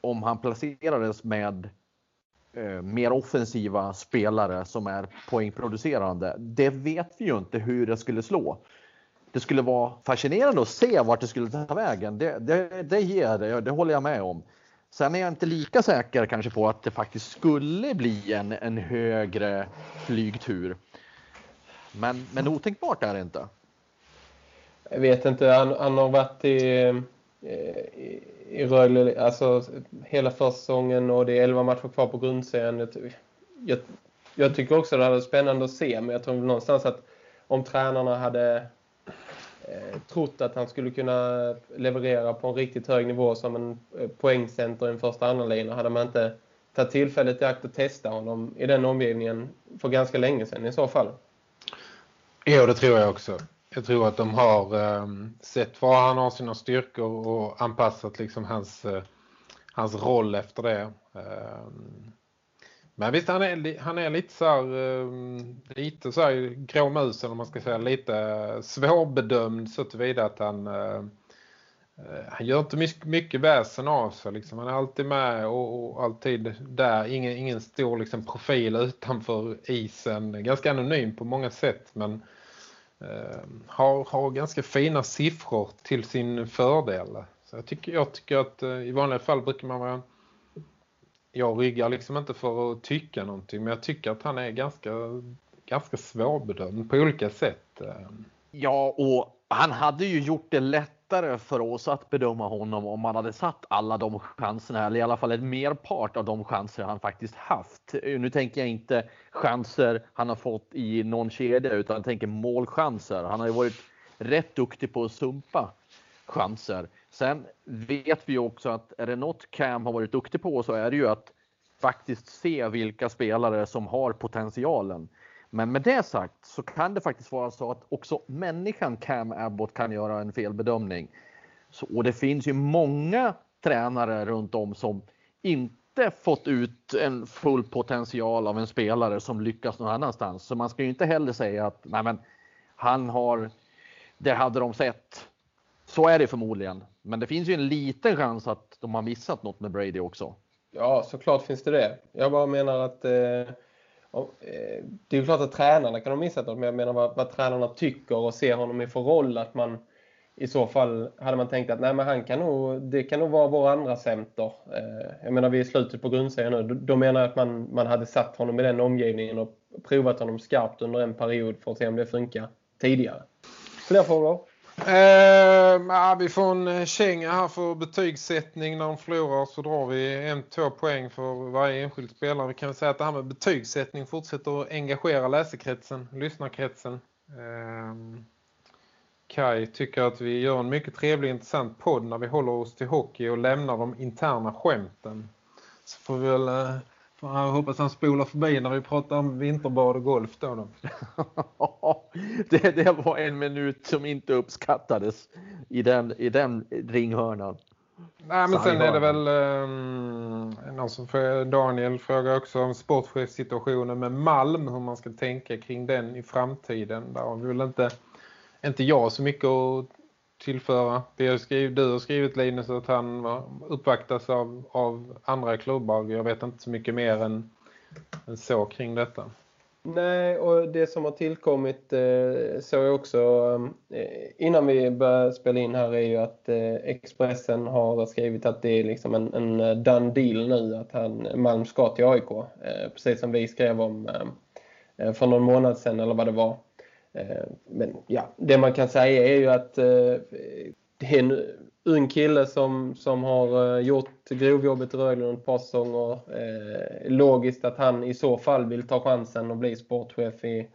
om han placerades med eh, mer offensiva spelare som är poängproducerande. Det vet vi ju inte hur det skulle slå. Det skulle vara fascinerande att se vart det skulle ta vägen. Det, det, det ger det, det håller jag med om. Sen är jag inte lika säker kanske på att det faktiskt skulle bli en, en högre flygtur. Men, men otänkbart är det inte. Jag vet inte, han, han har varit i, eh, i, i Rögle alltså, hela försäsongen och det är 11 matcher kvar på grundserien. Jag, jag, jag tycker också det hade varit spännande att se, men jag tror någonstans att om tränarna hade eh, trott att han skulle kunna leverera på en riktigt hög nivå som en eh, poängcenter i en första andra lina hade man inte tagit tillfället i akt att testa honom i den omgivningen för ganska länge sedan i så fall. Ja, det tror jag också. Jag tror att de har eh, sett var han har sina styrkor och anpassat liksom hans, eh, hans roll efter det. Eh, men visst, han är, han är lite så här, ehm, lite så här grå mus, eller man ska säga, lite svårbedömd så tillvida att han, eh, eh, han gör inte mycket, mycket väsen av sig. Liksom. Han är alltid med och, och alltid där. Ingen, ingen stor liksom, profil utanför isen. Ganska anonym på många sätt, men Eh, Ehm, har, har ganska fina siffror till sin fördel. Så jag tycker, jag tycker att eh, i vanliga fall brukar man vara jag ryggar liksom inte för att tycka någonting men jag tycker att han är ganska, ganska svårbedömd på olika sätt. Ehm. Ja, och han hade ju gjort det lätt lättare för oss att bedöma honom om man hade satt alla de chanserna, eller i alla fall en merpart av de chanser han faktiskt haft. Nu tänker jag inte chanser han har fått i någon kedja, utan jag tänker målchanser. Han har ju varit rätt duktig på att sumpa chanser. Sen vet vi också att är det något Cam har varit duktig på så är det ju att faktiskt se vilka spelare som har potentialen. Men med det sagt så kan det faktiskt vara så att också människan Cam Abbott kan göra en felbedömning. Så, och det finns ju många tränare runt om som inte fått ut en full potential av en spelare som lyckas någon annanstans. Så man ska ju inte heller säga att nej men, han har, det hade de sett. Så är det förmodligen. Men det finns ju en liten chans att de har missat något med Brady också. Ja, såklart finns det det. Jag bara menar att eh Eh, det är klart att tränarna kan ha missat något, men jag menar vad, vad tränarna tycker och ser honom i för roll. Att man i så fall hade man tänkt att nej, men han kan nog, det kan nog vara vår andra center. Eh, jag menar vi är i slutet på grundserien nu. Då, då menar jag att man, man hade satt honom i den omgivningen och provat honom skarpt under en period för att se om det funkar tidigare. Fler frågor? Eh, vi får en eh, känga här för betygssättning. När de förlorar så drar vi en, två poäng för varje enskild spelare. Vi kan säga att det här med betygssättning fortsätter att engagera läsekretsen, lyssnarkretsen. Eh, Kai tycker att vi gör en mycket trevlig och intressant podd när vi håller oss till hockey och lämnar de interna skämten. Så får vi väl eh, eh, jag hoppas han spolar förbi när vi pratar om vinterbad och golf då. då. det, det var en minut som inte uppskattades i den, i den ringhörnan. Nej, men sen är det väl um, någon som för, Daniel frågar också om sportchefssituationen med Malm, hur man ska tänka kring den i framtiden. Där har vi väl inte, inte jag så mycket att tillföra. Det har skrivit, du har skrivit Linus att han uppvaktas av, av andra klubbar. Jag vet inte så mycket mer än, än så kring detta. Nej, och det som har tillkommit eh, såg jag också eh, innan vi började spela in här är ju att eh, Expressen har skrivit att det är liksom en, en eh, done deal nu att han, Malm ska till AIK. Eh, precis som vi skrev om eh, eh, för någon månad sedan eller vad det var. Eh, men ja, det man kan säga är ju att eh, det är en ung kille som, som har eh, gjort grovjobbet i Rögle ett par säsonger. Logiskt att han i så fall vill ta chansen och bli sportchef i,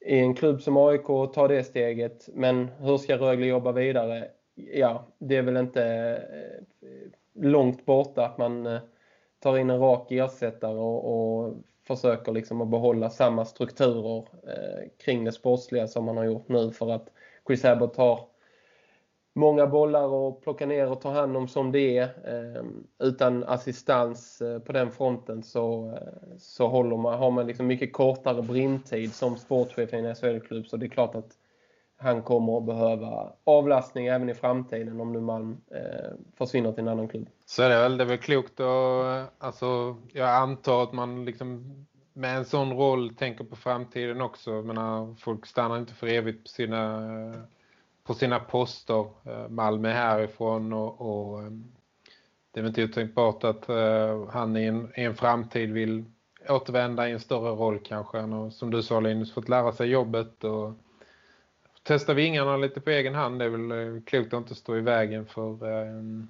i en klubb som AIK och ta det steget. Men hur ska Rögle jobba vidare? Ja, det är väl inte långt borta att man tar in en rak ersättare och, och försöker liksom att behålla samma strukturer eh, kring det sportsliga som man har gjort nu för att Chris Abbott har många bollar att plocka ner och ta hand om som det är. Ehm, utan assistans eh, på den fronten så, eh, så håller man, har man liksom mycket kortare brintid som sportchef i en SHL-klubb. Så det är klart att han kommer att behöva avlastning även i framtiden om nu Malm eh, försvinner till en annan klubb. Så är det väl, det är väl klokt och eh, alltså, jag antar att man liksom med en sån roll tänker på framtiden också. Jag menar, folk stannar inte för evigt på sina eh, på sina poster. Eh, Malmö härifrån och, och det är väl inte otänkbart att uh, han i en, i en framtid vill återvända i en större roll kanske. Och som du sa Linus, fått lära sig jobbet och testa vingarna lite på egen hand. Det är väl eh, klokt att inte stå i vägen för ehm,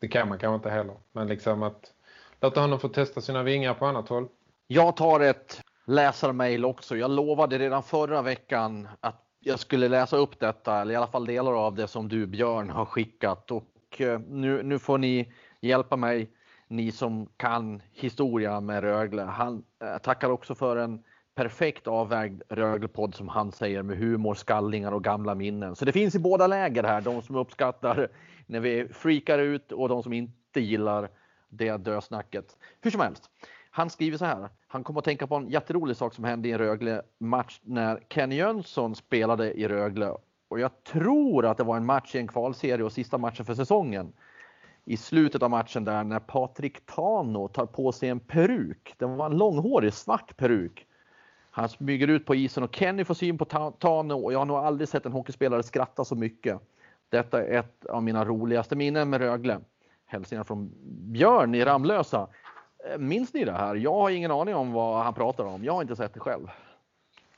det kan man kanske inte heller. Men liksom att låta honom få testa sina vingar på annat håll. Jag tar ett läsarmail också. Jag lovade redan förra veckan att jag skulle läsa upp detta, eller i alla fall delar av det som du Björn har skickat. Och eh, nu, nu får ni hjälpa mig, ni som kan historia med Rögle. Han eh, tackar också för en perfekt avvägd Röglepodd som han säger med humor, skallningar och gamla minnen. Så det finns i båda läger här, de som uppskattar när vi freakar ut och de som inte gillar det dösnacket. Hur som helst. Han skriver så här. Han kommer att tänka på en jätterolig sak som hände i en Rögle-match när Kenny Jönsson spelade i Rögle. Och jag tror att det var en match i en kvalserie och sista matchen för säsongen. I slutet av matchen där när Patrik Tano tar på sig en peruk. Det var en långhårig svart peruk. Han smyger ut på isen och Kenny får syn på Tano och jag har nog aldrig sett en hockeyspelare skratta så mycket. Detta är ett av mina roligaste minnen med Rögle. Hälsningar från Björn i Ramlösa. Eh, minns ni det här? Jag har ingen aning om vad han pratar om. Jag har inte sett det själv.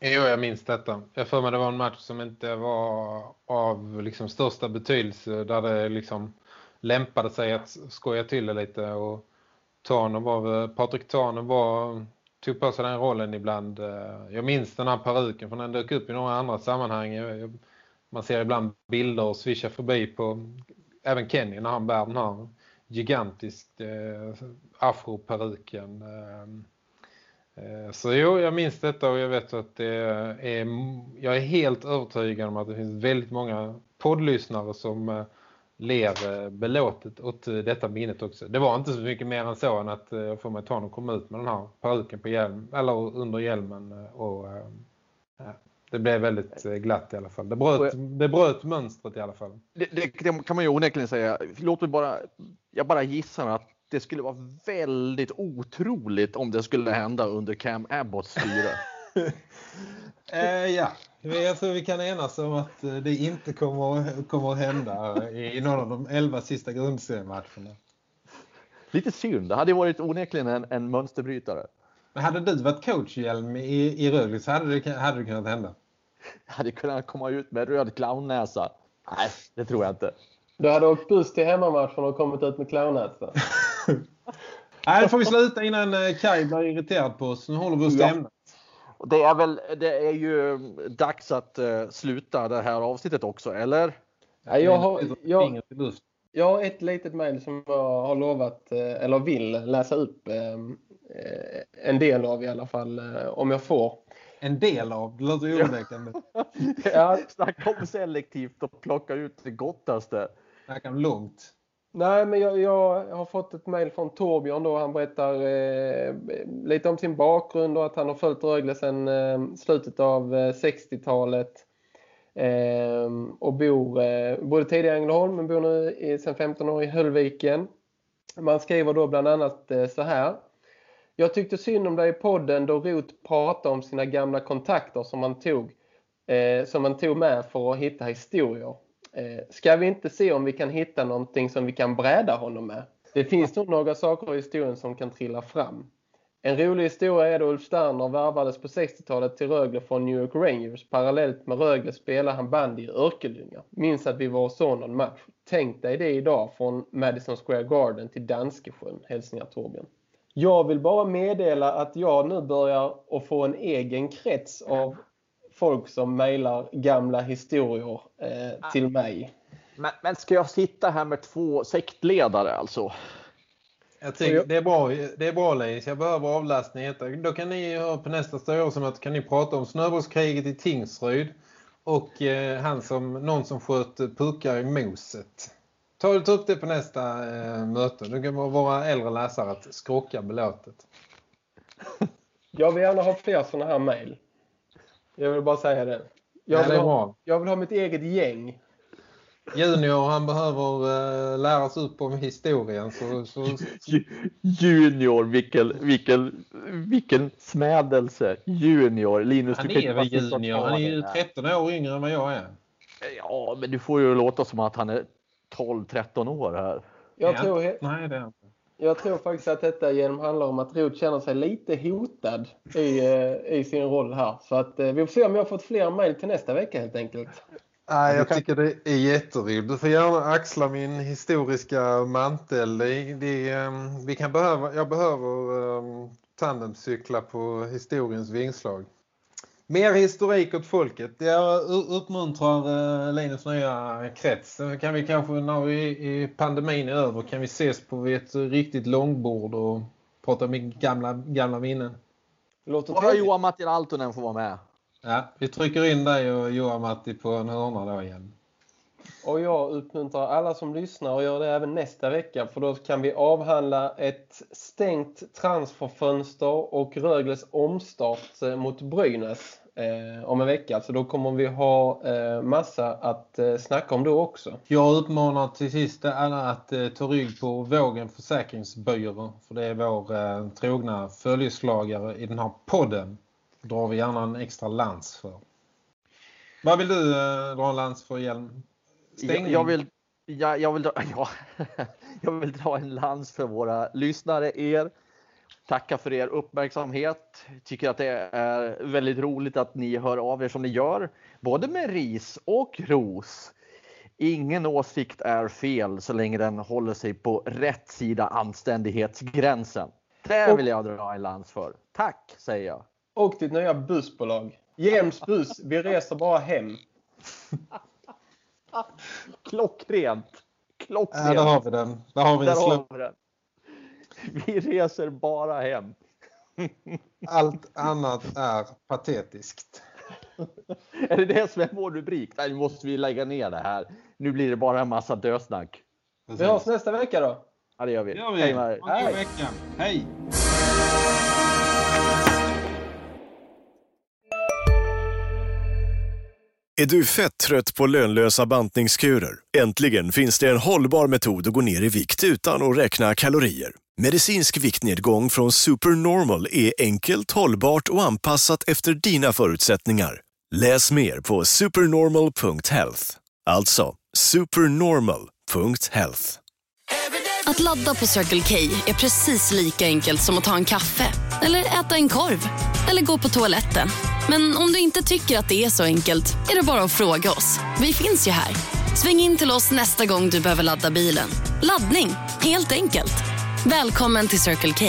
Eh, jo, jag minns detta. Jag för mig det var en match som inte var av liksom största betydelse. Där det liksom lämpade sig att skoja till det lite. Och Tano var, Patrik Tano var, tog på sig den rollen ibland. Eh, jag minns den här peruken för den dök upp i några andra sammanhang. Man ser ibland bilder och swishar förbi på även Kenny när han bär den här gigantiskt eh, afroperuken. Ehm, eh, så jo, jag minns detta och jag vet att det är, jag är helt övertygad om att det finns väldigt många poddlyssnare som eh, eh, ler belåtet åt detta minnet också. Det var inte så mycket mer än så än att jag får mig ta och komma ut med den här peruken på hjälm, eller under hjälmen och det blev väldigt eh, glatt i alla fall. Det bröt, det bröt mönstret i alla fall. Det, det, det, kan man ju onekligen säga. Låt mig bara, jag bara gissar att det skulle vara väldigt otroligt om det skulle hända under Cam Abbotts styre. eh, ja, jag tror vi kan enas om att eh, det inte kommer, kommer att hända i någon av de elva sista grundseriematcherna. Lite synd, det hade varit onekligen en, en mönsterbrytare. Men hade du varit coachhjälm i, i Rögle så hade det, hade det kunnat hända? Jag hade kunnat komma ut med röd clownnäsa. Nej, det tror jag inte. Du hade åkt buss till hemmamatchen och kommit ut med clownnäsa. Nej, då får vi sluta innan eh, Kai blir irriterad på oss. Nu håller vi oss till ämnet. Det är väl det är ju dags att uh, sluta det här avsnittet också, eller? Ja, jag, har, jag, jag har ett litet mejl som jag har lovat, eh, eller vill läsa upp en del av i alla fall, om jag får en del av. Det låter oroväckande. ja, snacka om selektivt och plocka ut det gottaste. Snacka om långt. Nej, men jag, jag har fått ett mejl från Torbjörn då. Han berättar eh, lite om sin bakgrund och att han har följt Rögle sedan eh, slutet av eh, 60-talet. Eh, och bor, eh, bodde tidigare i Ängelholm men bor nu i, sedan 15 år i Höllviken. Man skriver då bland annat eh, så här. Jag tyckte synd om dig i podden då Rot pratade om sina gamla kontakter som man tog, eh, som man tog med för att hitta historier. Eh, ska vi inte se om vi kan hitta någonting som vi kan bräda honom med? Det finns nog några saker i historien som kan trilla fram. En rolig historia är då Ulf Sterner värvades på 60-talet till Rögle från New York Rangers. Parallellt med Rögle spelade han bandy i Örkelljunga. Minns att vi var och såg någon match. Tänk dig det idag från Madison Square Garden till Danskesjön. Hälsningar Torbjörn. Jag vill bara meddela att jag nu börjar att få en egen krets av folk som mejlar gamla historier eh, till mig. Men, men ska jag sitta här med två sektledare alltså? Jag tycker, det är bra, det är bra Leis. Jag behöver avlastning. Då kan ni på nästa styrelsemöte kan ni prata om snöbollskriget i Tingsryd och eh, han som, någon som sköt puckar i moset. Ta, ta upp det på nästa eh, möte. Nu kan våra äldre läsare att skrocka belåtet. Jag vill gärna ha fler sådana här mejl. Jag vill bara säga det. Jag Nej, vill, det ha, jag vill ha mitt eget gäng. Junior han behöver eh, läras upp om historien. Så, så, Junior, vilken, vilken, vilken smädelse. Junior, Linus. han du kan är väl junior. Han är ju här. 13 år yngre än vad jag är. Ja, men du får ju låta som att han är 12-13 år här. Jag, Ja. tror, Nej, det. Jag tror faktiskt att detta genom handlar om att Rot känner sig lite hotad i, eh, i sin roll här. Så att, eh, vi får se om jag har fått fler mejl till nästa vecka helt enkelt. Nej, jag tycker det är jätteroligt. Du får gärna axla min historiska mantel. Det, det, ehm, vi kan behöva, jag behöver um, tandemcykla på historiens vingslag. Mer historik åt folket. Jag uppmuntrar uh, Linus nya krets. Kan vi kanske när vi, i pandemin är över kan vi ses på ett riktigt långbord och prata om gamla, gamla minnen. Låter. Johan Martin Altonen får vara med. Ja, vi trycker in dig och Johan Matti på en hörna då igen. Och jag uppmuntrar alla som lyssnar och gör det även nästa vecka för då kan vi avhandla ett stängt transferfönster och Rögles omstart eh, mot Brynäs eh, om en vecka. Så då kommer vi ha eh, massa att eh, snacka om då också. Jag uppmanar till sist alla att eh, ta rygg på Vågen Försäkringsbyrå. För det är vår eh, trogna följeslagare i den här podden. drar vi gärna en extra lans för. Vad vill du eh, dra en lans för Hjelm? Stängning? Jag, vill, jag, jag, vill dra, ja, jag vill dra en lans för våra lyssnare, er. Tacka för er uppmärksamhet. Tycker att det är väldigt roligt att ni hör av er som ni gör. Både med ris och ros. Ingen åsikt är fel så länge den håller sig på rätt sida anständighetsgränsen. Det vill jag dra en lans för. Tack säger jag. Och ditt nya bussbolag. Jems buss, vi reser bara hem. Klockrent. Klockrent. Ja, där har vi den. Där har vi Där har vi den. Vi reser bara hem. Allt annat är patetiskt. Är det det som är vår rubrik? Nej, nu måste vi lägga ner det här. Nu blir det bara en massa dösnack. Vi hörs nästa vecka då. Ja, det gör vi. Det gör vi. Hej vecka. Hej! Är du fett trött på lönlösa bantningskurer? Äntligen finns det en hållbar metod att gå ner i vikt utan att räkna kalorier. Medicinsk viktnedgång från Supernormal är enkelt, hållbart och anpassat efter dina förutsättningar. Läs mer på supernormal.health. Alltså supernormal.health. Att ladda på Circle K är precis lika enkelt som att ta en kaffe eller äta en korv eller gå på toaletten. Men om du inte tycker att det är så enkelt är det bara att fråga oss. Vi finns ju här. Sväng in till oss nästa gång du behöver ladda bilen. Laddning, helt enkelt. Välkommen till Circle K.